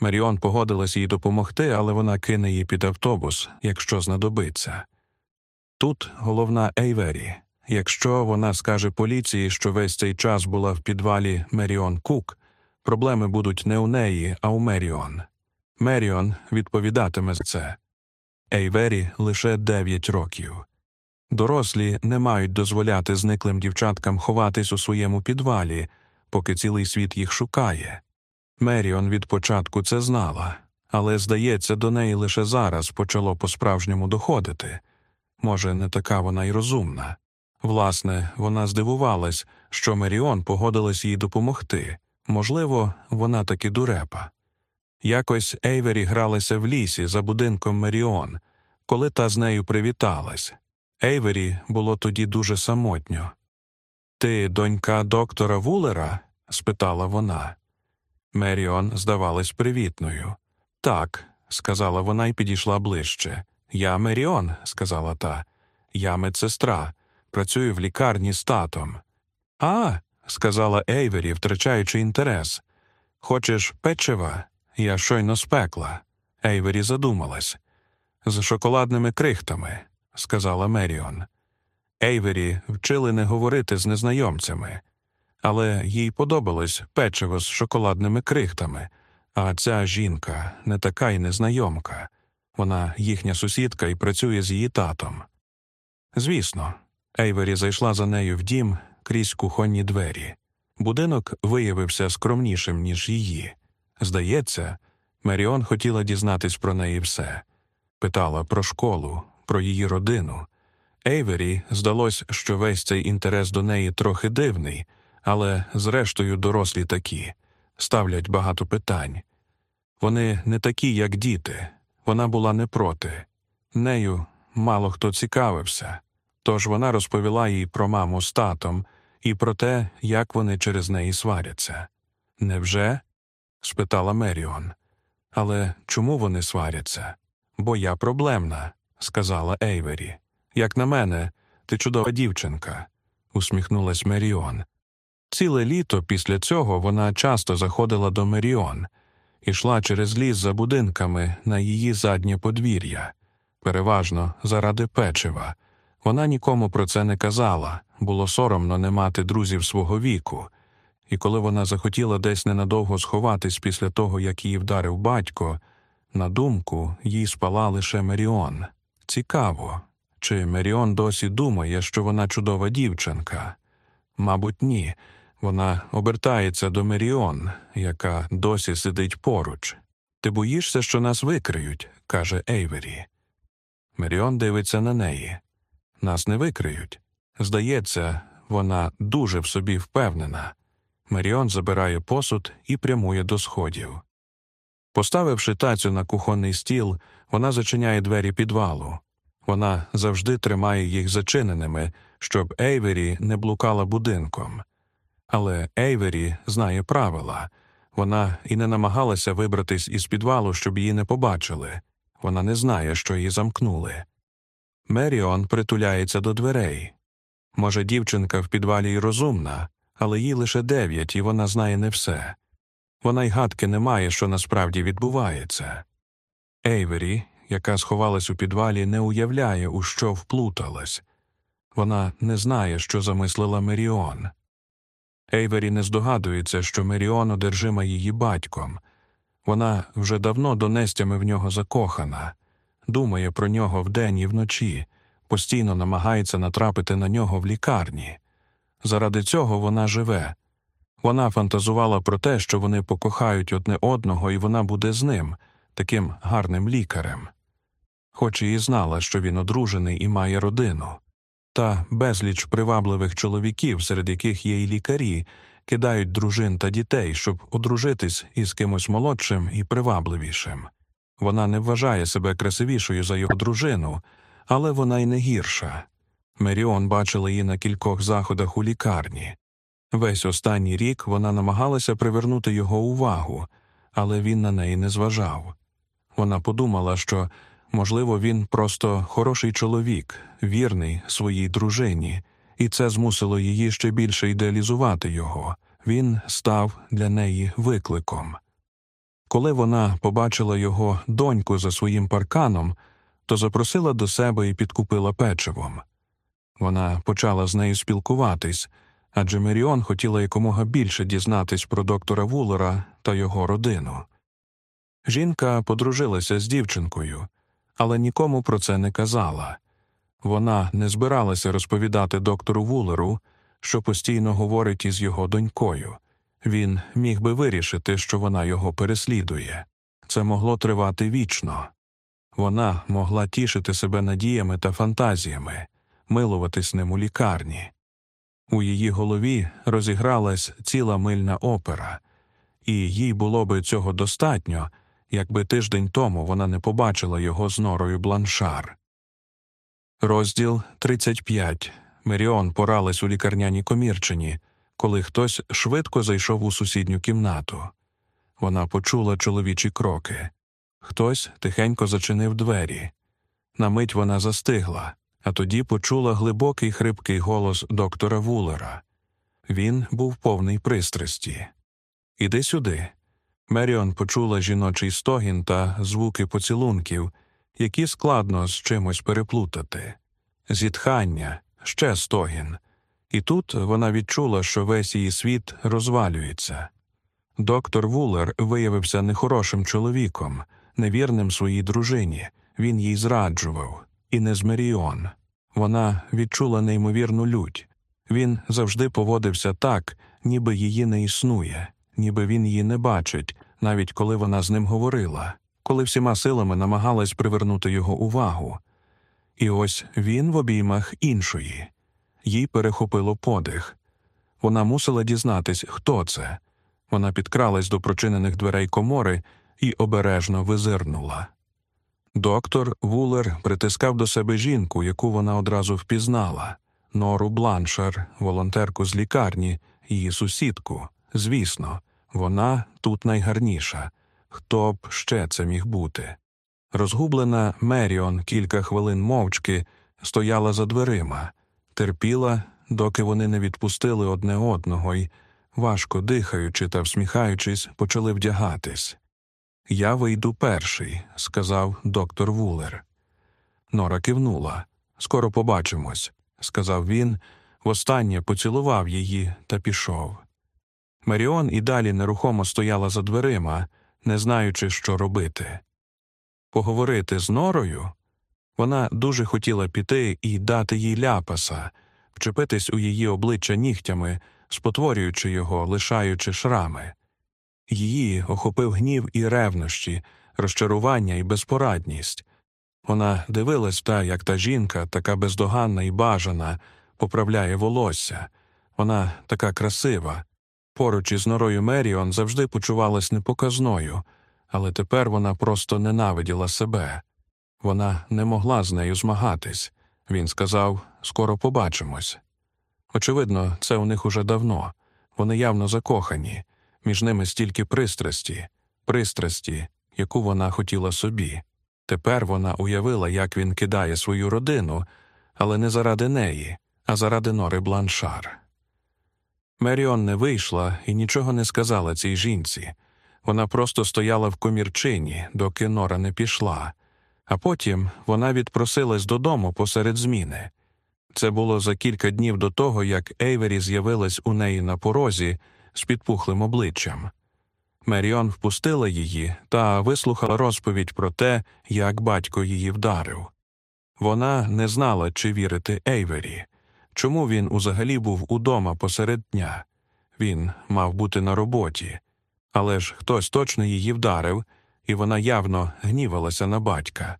[SPEAKER 1] Меріон погодилась їй допомогти, але вона кине її під автобус, якщо знадобиться. Тут головна Ейвері. Якщо вона скаже поліції, що весь цей час була в підвалі Меріон Кук, проблеми будуть не у неї, а у Меріон. Меріон відповідатиме за це. Ейвері лише дев'ять років. Дорослі не мають дозволяти зниклим дівчаткам ховатись у своєму підвалі, поки цілий світ їх шукає. Меріон від початку це знала, але, здається, до неї лише зараз почало по-справжньому доходити. Може, не така вона й розумна. Власне, вона здивувалась, що Меріон погодилась їй допомогти. Можливо, вона таки дурепа. Якось Ейвері гралася в лісі за будинком Меріон, коли та з нею привіталась. Ейвері було тоді дуже самотньо. Ти донька доктора Вулера? спитала вона. Меріон здавалась привітною. Так, сказала вона і підійшла ближче. Я Меріон, сказала та. Я медсестра. Працюю в лікарні з татом. А, сказала Ейвері, втрачаючи інтерес. Хочеш печива? Я щойно спекла. Ейвері задумалась. З шоколадними крихтами, сказала Меріон. Ейвері вчили не говорити з незнайомцями, але їй подобалось печиво з шоколадними крихтами, а ця жінка не така й незнайомка. Вона їхня сусідка і працює з її татом. Звісно, Ейвері зайшла за нею в дім крізь кухонні двері. Будинок виявився скромнішим, ніж її. Здається, Меріон хотіла дізнатись про неї все, питала про школу, про її родину. Ейвері здалось, що весь цей інтерес до неї трохи дивний, але, зрештою, дорослі такі ставлять багато питань. Вони не такі, як діти, вона була не проти. Нею мало хто цікавився, тож вона розповіла їй про маму з татом і про те, як вони через неї сваряться. Невже? спитала Меріон. Але чому вони сваряться? Бо я проблемна, сказала Ейвері. Як на мене, ти чудова дівчинка, усміхнулась Меріон. Ціле літо після цього вона часто заходила до Меріон, ішла через ліс за будинками на її заднє подвір'я, переважно заради печива. Вона нікому про це не казала, було соромно не мати друзів свого віку, і коли вона захотіла десь ненадовго сховатись після того, як її вдарив батько, на думку їй спала лише Меріон. Цікаво, чи Меріон досі думає, що вона чудова дівчинка? Мабуть, ні. Вона обертається до Меріон, яка досі сидить поруч. Ти боїшся, що нас викриють, каже Ейвері. Меріон дивиться на неї. Нас не викриють. Здається, вона дуже в собі впевнена. Меріон забирає посуд і прямує до сходів. Поставивши тацю на кухонний стіл, вона зачиняє двері підвалу. Вона завжди тримає їх зачиненими, щоб Ейвері не блукала будинком. Але Ейвері знає правила вона і не намагалася вибратись із підвалу, щоб її не побачили. Вона не знає, що її замкнули. Меріон притуляється до дверей. Може, дівчинка в підвалі й розумна, але їй лише дев'ять, і вона знає не все. Вона й гадки не має, що насправді відбувається. Ейвері, яка сховалась у підвалі, не уявляє, у що вплуталась. Вона не знає, що замислила Меріон. Ейвері не здогадується, що Меріон одержима її батьком. Вона вже давно донестями в нього закохана, думає про нього вдень і вночі, постійно намагається натрапити на нього в лікарні. Заради цього вона живе. Вона фантазувала про те, що вони покохають одне одного, і вона буде з ним, таким гарним лікарем. Хоч і знала, що він одружений і має родину. Та безліч привабливих чоловіків, серед яких є й лікарі, кидають дружин та дітей, щоб одружитись із кимось молодшим і привабливішим. Вона не вважає себе красивішою за його дружину, але вона й не гірша. Меріон бачила її на кількох заходах у лікарні. Весь останній рік вона намагалася привернути його увагу, але він на неї не зважав. Вона подумала, що, можливо, він просто хороший чоловік, вірний своїй дружині, і це змусило її ще більше ідеалізувати його. Він став для неї викликом. Коли вона побачила його доньку за своїм парканом, то запросила до себе і підкупила печивом. Вона почала з нею спілкуватись, адже Меріон хотіла якомога більше дізнатись про доктора Вулера та його родину. Жінка подружилася з дівчинкою, але нікому про це не казала. Вона не збиралася розповідати доктору Вулеру, що постійно говорить із його донькою. Він міг би вирішити, що вона його переслідує. Це могло тривати вічно. Вона могла тішити себе надіями та фантазіями, милуватись ним у лікарні. У її голові розігралась ціла мильна опера, і їй було би цього достатньо, якби тиждень тому вона не побачила його з норою бланшар. Розділ 35. Меріон поралась у лікарняній комірчині, коли хтось швидко зайшов у сусідню кімнату. Вона почула чоловічі кроки. Хтось тихенько зачинив двері. На мить вона застигла, а тоді почула глибокий хрипкий голос доктора Вулера. Він був повний пристрасті. Іди сюди. Меріон почула жіночий стогін та звуки поцілунків, які складно з чимось переплутати, зітхання, ще стогін. І тут вона відчула, що весь її світ розвалюється. Доктор Вулер виявився нехорошим чоловіком, невірним своїй дружині, він їй зраджував, і не з Меріон. Вона відчула неймовірну лють. Він завжди поводився так, ніби її не існує, ніби він її не бачить, навіть коли вона з ним говорила, коли всіма силами намагалась привернути його увагу. І ось він в обіймах іншої. Їй перехопило подих. Вона мусила дізнатись, хто це. Вона підкралась до прочинених дверей комори і обережно визирнула. Доктор Вулер притискав до себе жінку, яку вона одразу впізнала Нору Бланшар, волонтерку з лікарні, її сусідку. Звісно, вона тут найгарніша. Хто б ще це міг бути? Розгублена Меріон кілька хвилин мовчки стояла за дверима, терпіла, доки вони не відпустили одне одного і, важко дихаючи та всміхаючись, почали вдягатись. Я вийду перший, сказав доктор Вулер. Нора кивнула. Скоро побачимось, сказав він, востаннє поцілував її та пішов. Маріон і далі нерухомо стояла за дверима, не знаючи, що робити. Поговорити з Норою вона дуже хотіла піти і дати їй ляпаса, вчепитись у її обличчя нігтями, спотворюючи його, лишаючи шрами. Її охопив гнів і ревнощі, розчарування і безпорадність. Вона дивилась та, як та жінка, така бездоганна і бажана, поправляє волосся. Вона така красива. Поруч із норою Меріон завжди почувалась непоказною, але тепер вона просто ненавиділа себе. Вона не могла з нею змагатись. Він сказав скоро побачимось. Очевидно, це у них уже давно. Вони явно закохані між ними стільки пристрасті, пристрасті, яку вона хотіла собі. Тепер вона уявила, як він кидає свою родину, але не заради неї, а заради нори бланшар. Меріон не вийшла і нічого не сказала цій жінці. Вона просто стояла в комірчині, доки нора не пішла, а потім вона відпросилась додому посеред зміни. Це було за кілька днів до того, як Ейвері з'явилась у неї на порозі з підпухлим обличчям. Меріон впустила її та вислухала розповідь про те, як батько її вдарив. Вона не знала, чи вірити Ейвері, чому він узагалі був удома посеред дня. Він мав бути на роботі, але ж хтось точно її вдарив, і вона явно гнівалася на батька.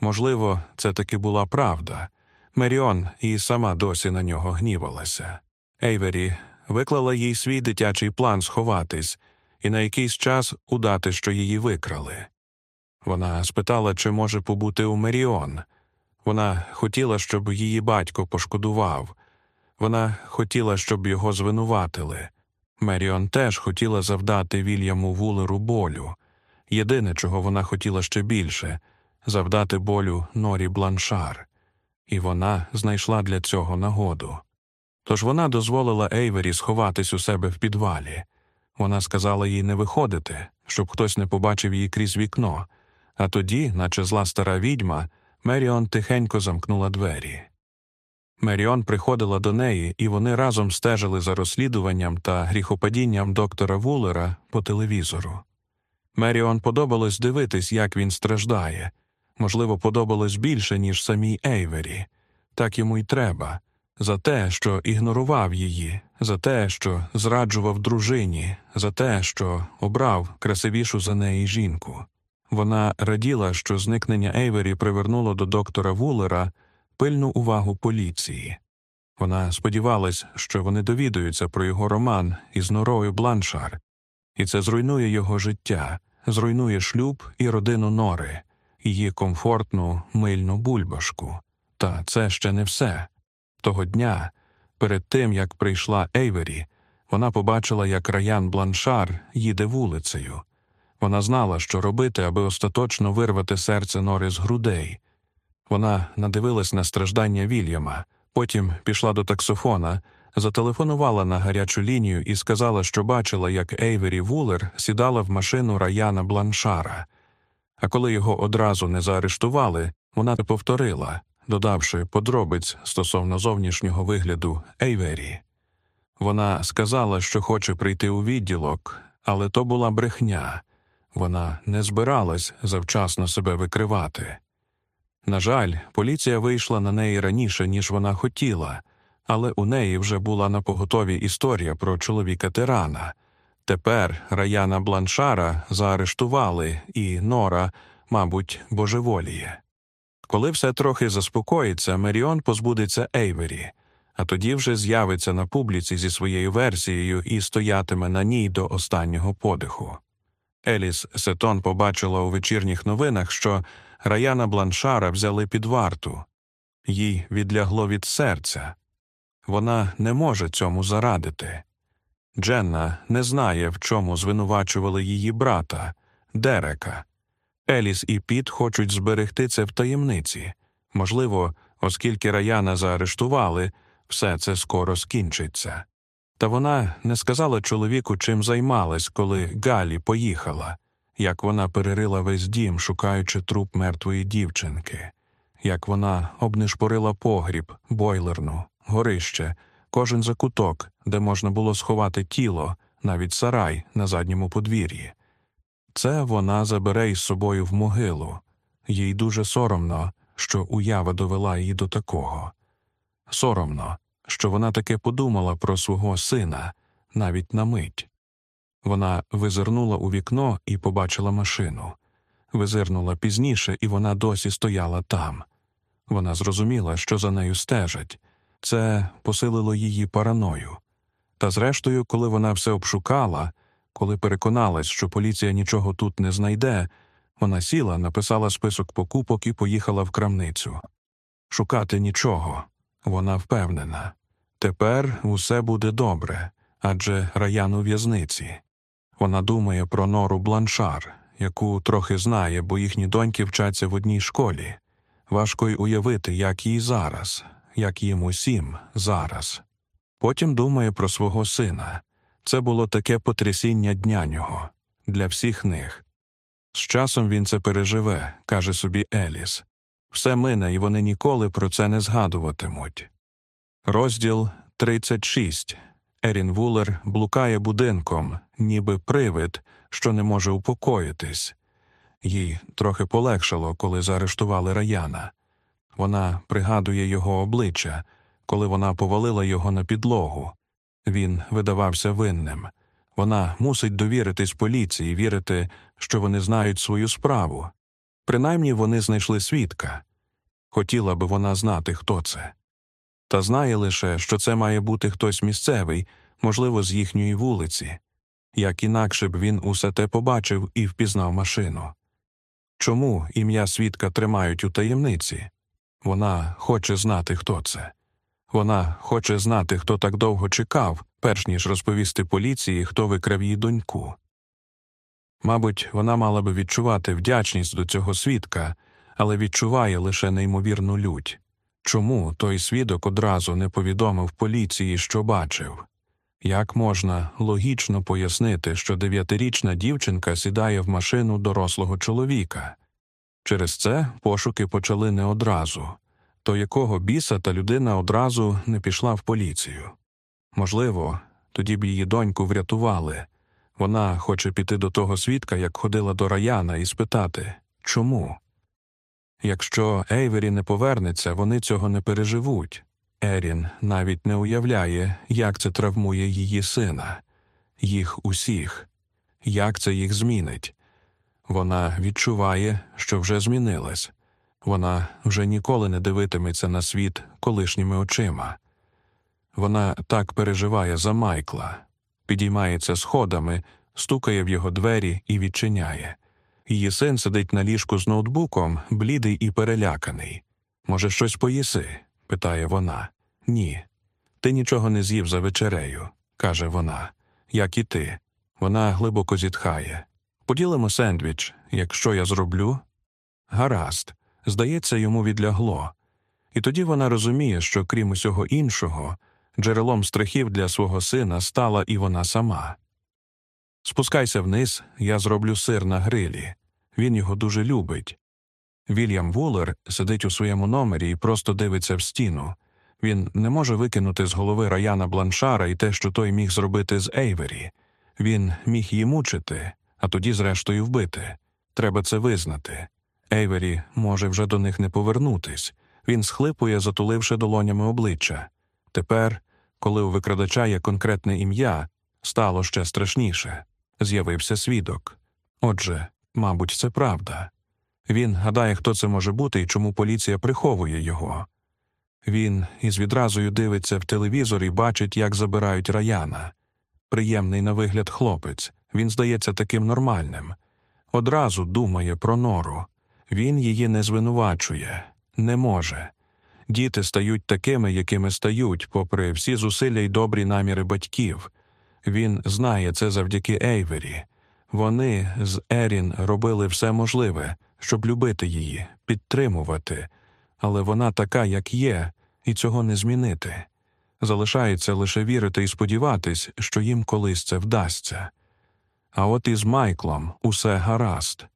[SPEAKER 1] Можливо, це таки була правда. Меріон і сама досі на нього гнівалася. Ейвері виклала їй свій дитячий план сховатись і на якийсь час удати, що її викрали. Вона спитала, чи може побути у Меріон. Вона хотіла, щоб її батько пошкодував. Вона хотіла, щоб його звинуватили. Меріон теж хотіла завдати Вільяму вулеру болю. Єдине, чого вона хотіла ще більше завдати болю Норі Бланшар, і вона знайшла для цього нагоду. Тож вона дозволила Ейвері сховатись у себе в підвалі. Вона сказала їй не виходити, щоб хтось не побачив її крізь вікно, а тоді, наче зла стара відьма, Меріон тихенько замкнула двері. Меріон приходила до неї, і вони разом стежили за розслідуванням та гріхопадінням доктора Вулера по телевізору. Меріон подобалось дивитись, як він страждає. Можливо, подобалось більше, ніж самій Ейвері. Так йому й треба за те, що ігнорував її, за те, що зраджував дружині, за те, що обрав красивішу за неї жінку. Вона раділа, що зникнення Ейвері привернуло до доктора Вулера пильну увагу поліції. Вона сподівалась, що вони довідуються про його роман із Норою Бланшар, і це зруйнує його життя, зруйнує шлюб і родину Нори, її комфортну, мильну бульбашку. Та це ще не все. Того дня, перед тим як прийшла Ейвері, вона побачила, як Раян Бланшар їде вулицею. Вона знала, що робити, аби остаточно вирвати серце Нори з грудей. Вона надивилась на страждання Вільяма, потім пішла до таксофона, зателефонувала на гарячу лінію і сказала, що бачила, як Ейвері Вулер сідала в машину Раяна Бланшара. А коли його одразу не заарештували, вона повторила, додавши подробиць стосовно зовнішнього вигляду Ейвері. Вона сказала, що хоче прийти у відділок, але то була брехня. Вона не збиралась завчасно себе викривати. На жаль, поліція вийшла на неї раніше, ніж вона хотіла, але у неї вже була на поготові історія про чоловіка тирана. Тепер Раяна Бланшара заарештували, і Нора, мабуть, божеволіє. Коли все трохи заспокоїться, Меріон позбудеться Ейвері, а тоді вже з'явиться на публіці зі своєю версією і стоятиме на ній до останнього подиху. Еліс Сетон побачила у вечірніх новинах, що Раяна Бланшара взяли під варту, їй відлягло від серця. Вона не може цьому зарадити. Дженна не знає, в чому звинувачували її брата, Дерека. Еліс і Піт хочуть зберегти це в таємниці. Можливо, оскільки Раяна заарештували, все це скоро скінчиться. Та вона не сказала чоловіку, чим займалась, коли Галі поїхала, як вона перерила весь дім, шукаючи труп мертвої дівчинки, як вона обнишпорила погріб, бойлерну, горище, кожен закуток, де можна було сховати тіло, навіть сарай на задньому подвір'ї. Це вона забере із собою в могилу. Їй дуже соромно, що уява довела її до такого. Соромно, що вона таке подумала про свого сина навіть на мить. Вона визирнула у вікно і побачила машину. Визирнула пізніше, і вона досі стояла там. Вона зрозуміла, що за нею стежать. Це посилило її параною. Та зрештою, коли вона все обшукала, коли переконалась, що поліція нічого тут не знайде, вона сіла, написала список покупок і поїхала в крамницю. Шукати нічого, вона впевнена. Тепер усе буде добре, адже раян у в'язниці. Вона думає про нору бланшар, яку трохи знає, бо їхні доньки вчаться в одній школі. Важко й уявити, як їй зараз, як їм усім зараз. Потім думає про свого сина. Це було таке потрясіння дня нього для всіх них. З часом він це переживе, каже собі Еліс. Все мине, і вони ніколи про це не згадуватимуть. Розділ 36. Ерін Вулер блукає будинком, ніби привид, що не може упокоїтись. Їй трохи полегшало, коли заарештували раяна. Вона пригадує його обличчя, коли вона повалила його на підлогу. Він видавався винним. Вона мусить довіритись поліції, вірити, що вони знають свою справу. Принаймні вони знайшли свідка. Хотіла би вона знати, хто це. Та знає лише, що це має бути хтось місцевий, можливо, з їхньої вулиці, як інакше б він усе те побачив і впізнав машину. Чому ім'я свідка тримають у таємниці? Вона хоче знати, хто це. Вона хоче знати, хто так довго чекав, перш ніж розповісти поліції, хто викрав її доньку. Мабуть, вона мала би відчувати вдячність до цього свідка, але відчуває лише неймовірну лють. Чому той свідок одразу не повідомив поліції, що бачив? Як можна логічно пояснити, що дев'ятирічна дівчинка сідає в машину дорослого чоловіка? Через це пошуки почали не одразу, то якого біса та людина одразу не пішла в поліцію. Можливо, тоді б її доньку врятували. Вона хоче піти до того свідка, як ходила до раяна, і спитати чому? Якщо Ейвері не повернеться, вони цього не переживуть. Ерін навіть не уявляє, як це травмує її сина, їх усіх, як це їх змінить. Вона відчуває, що вже змінилась, вона вже ніколи не дивитиметься на світ колишніми очима. Вона так переживає за Майкла, підіймається сходами, стукає в його двері і відчиняє. Її син сидить на ліжку з ноутбуком, блідий і переляканий. Може, щось поїси? питає вона. Ні. Ти нічого не з'їв за вечерею, каже вона. Як і ти. Вона глибоко зітхає. Поділимо сендвіч, якщо я зроблю. Гаразд. Здається, йому відлягло. І тоді вона розуміє, що, крім усього іншого, джерелом страхів для свого сина стала і вона сама. Спускайся вниз, я зроблю сир на грилі. Він його дуже любить. Вільям Вулер сидить у своєму номері і просто дивиться в стіну. Він не може викинути з голови Раяна Бланшара і те, що той міг зробити з Ейвері. Він міг її мучити, а тоді, зрештою, вбити. Треба це визнати. Ейвері може вже до них не повернутись. Він схлипує, затуливши долонями обличчя. Тепер, коли у викрадача є конкретне ім'я, стало ще страшніше. З'явився свідок. Отже, мабуть, це правда. Він гадає, хто це може бути і чому поліція приховує його. Він із відразою дивиться в телевізор і бачить, як забирають раяна. Приємний на вигляд хлопець, він здається таким нормальним. Одразу думає про нору. Він її не звинувачує, не може. Діти стають такими, якими стають, попри всі зусилля й добрі наміри батьків. Він знає це завдяки Ейвері. Вони з Ерін робили все можливе, щоб любити її, підтримувати, але вона така, як є, і цього не змінити. Залишається лише вірити і сподіватись, що їм колись це вдасться. А от із Майклом усе гаразд.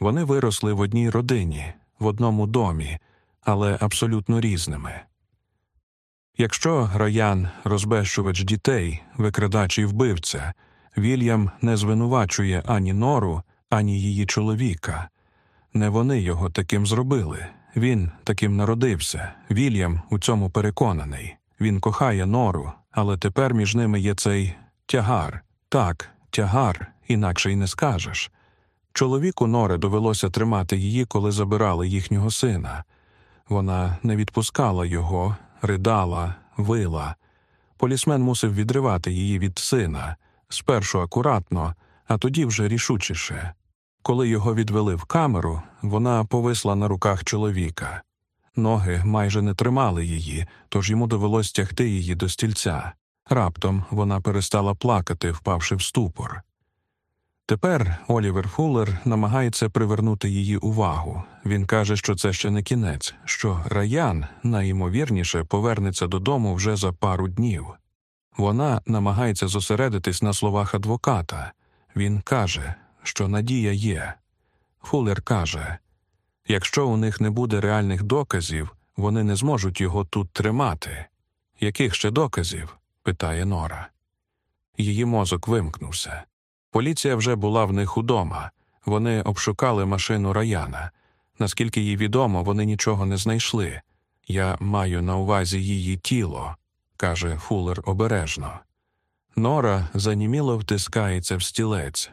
[SPEAKER 1] Вони виросли в одній родині, в одному домі, але абсолютно різними. Якщо Раян розбещувач дітей, викрадач і вбивця, Вільям не звинувачує ані нору, ані її чоловіка. Не вони його таким зробили. Він таким народився. Вільям у цьому переконаний. Він кохає нору, але тепер між ними є цей тягар. Так, тягар, інакше й не скажеш. Чоловіку Нори довелося тримати її, коли забирали їхнього сина. Вона не відпускала його, ридала, вила. Полісмен мусив відривати її від сина, спершу акуратно, а тоді вже рішучіше. Коли його відвели в камеру, вона повисла на руках чоловіка. Ноги майже не тримали її, тож йому довелось тягти її до стільця. Раптом вона перестала плакати, впавши в ступор. Тепер Олівер Фуллер намагається привернути її увагу. Він каже, що це ще не кінець, що Раян найімовірніше повернеться додому вже за пару днів. Вона намагається зосередитись на словах адвоката. Він каже, що надія є. Фуллер каже якщо у них не буде реальних доказів, вони не зможуть його тут тримати. Яких ще доказів? питає Нора. Її мозок вимкнувся. Поліція вже була в них удома. Вони обшукали машину Раяна. Наскільки їй відомо, вони нічого не знайшли. Я маю на увазі її тіло, каже Фуллер обережно. Нора заніміло втискається в стілець.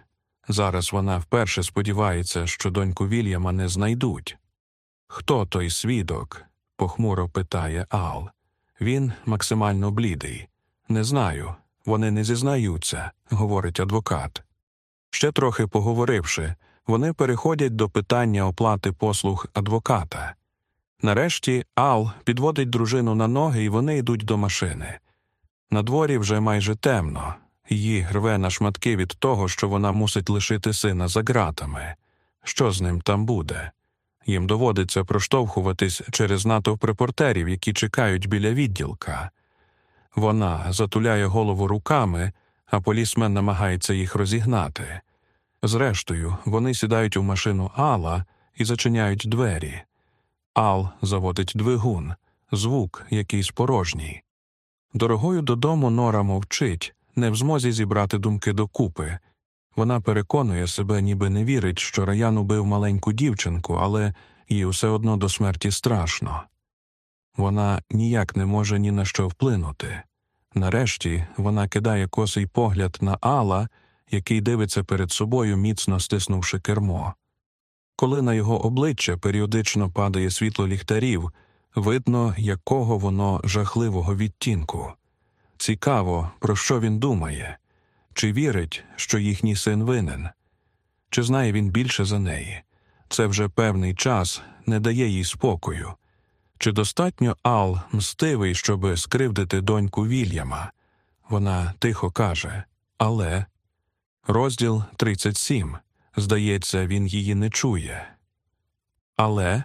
[SPEAKER 1] Зараз вона вперше сподівається, що доньку Вільяма не знайдуть. Хто той свідок? похмуро питає Ал. Він максимально блідий. Не знаю. Вони не зізнаються, говорить адвокат. Ще трохи поговоривши, вони переходять до питання оплати послуг адвоката. Нарешті Ал підводить дружину на ноги, і вони йдуть до машини. На дворі вже майже темно, її рве на шматки від того, що вона мусить лишити сина за ґратами. Що з ним там буде? Їм доводиться проштовхуватись через натовп репортерів, які чекають біля відділка. Вона затуляє голову руками, а полісмен намагається їх розігнати. Зрештою, вони сідають у машину Алла і зачиняють двері. Ал заводить двигун, звук якийсь порожній. Дорогою додому Нора мовчить, не в змозі зібрати думки докупи. Вона переконує себе, ніби не вірить, що Раян убив маленьку дівчинку, але їй все одно до смерті страшно. Вона ніяк не може ні на що вплинути. Нарешті вона кидає косий погляд на Алла, який дивиться перед собою, міцно стиснувши кермо. Коли на його обличчя періодично падає світло ліхтарів, видно, якого воно жахливого відтінку. Цікаво, про що він думає, чи вірить, що їхній син винен, чи знає він більше за неї. Це вже певний час не дає їй спокою. Чи достатньо Ал мстивий, щоби скривдити доньку Вільяма? Вона тихо каже, але. Розділ 37. Здається, він її не чує. Але,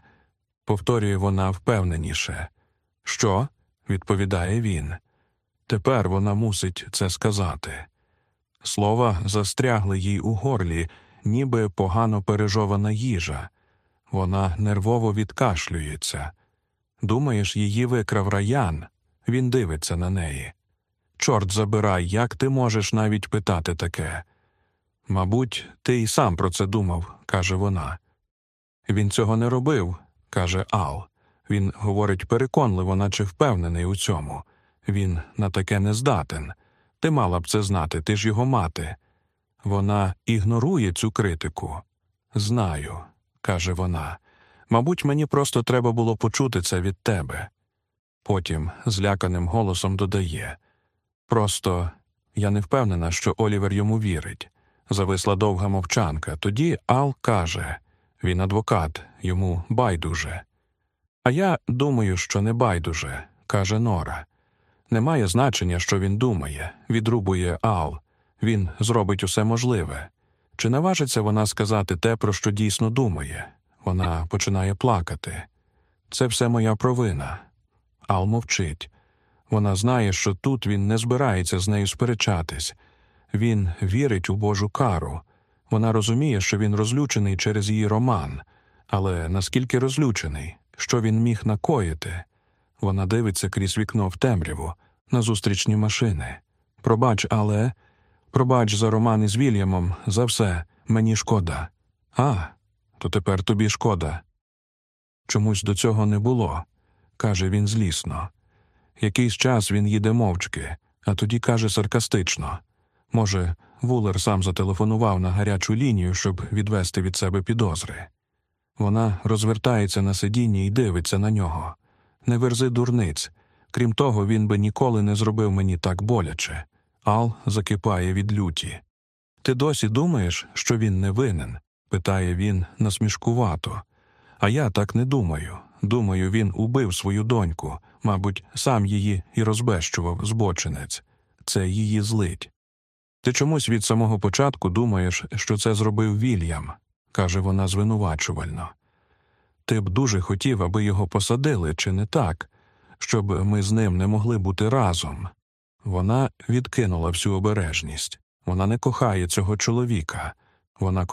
[SPEAKER 1] повторює вона впевненіше. Що? відповідає він. Тепер вона мусить це сказати. Слова застрягли їй у горлі, ніби погано пережована їжа. Вона нервово відкашлюється. Думаєш, її викрав раян? Він дивиться на неї. Чорт забирай, як ти можеш навіть питати таке? Мабуть, ти й сам про це думав, каже вона. Він цього не робив, каже Ал. Він говорить переконливо, наче впевнений у цьому. Він на таке не здатен. Ти мала б це знати, ти ж його мати. Вона ігнорує цю критику. Знаю, каже вона. Мабуть, мені просто треба було почути це від тебе. Потім зляканим голосом додає Просто я не впевнена, що Олівер йому вірить. Зависла довга мовчанка. Тоді Ал каже він адвокат, йому байдуже. А я думаю, що не байдуже, каже Нора. Немає значення, що він думає, відрубує Ал. Він зробить усе можливе. Чи наважиться вона сказати те, про що дійсно думає? Вона починає плакати. Це все моя провина. Ал мовчить. Вона знає, що тут він не збирається з нею сперечатись. Він вірить у Божу кару. Вона розуміє, що він розлючений через її роман, але наскільки розлючений, що він міг накоїти? Вона дивиться крізь вікно в темряву, на зустрічні машини. Пробач, але пробач за роман із Вільямом, за все, мені шкода. А, то тепер тобі шкода. Чомусь до цього не було, каже він злісно. Якийсь час він їде мовчки, а тоді каже саркастично. Може, Вулер сам зателефонував на гарячу лінію, щоб відвести від себе підозри. Вона розвертається на сидінні і дивиться на нього. Не верзи дурниць. Крім того, він би ніколи не зробив мені так боляче. Ал закипає від люті. Ти досі думаєш, що він не винен? Питає він насмішкувато. А я так не думаю. Думаю, він убив свою доньку, мабуть, сам її і розбещував збочинець. Це її злить. Ти чомусь від самого початку думаєш, що це зробив Вільям, каже вона звинувачувально. Ти б дуже хотів, аби його посадили, чи не так, щоб ми з ним не могли бути разом. Вона відкинула всю обережність. Вона не кохає цього чоловіка. Вона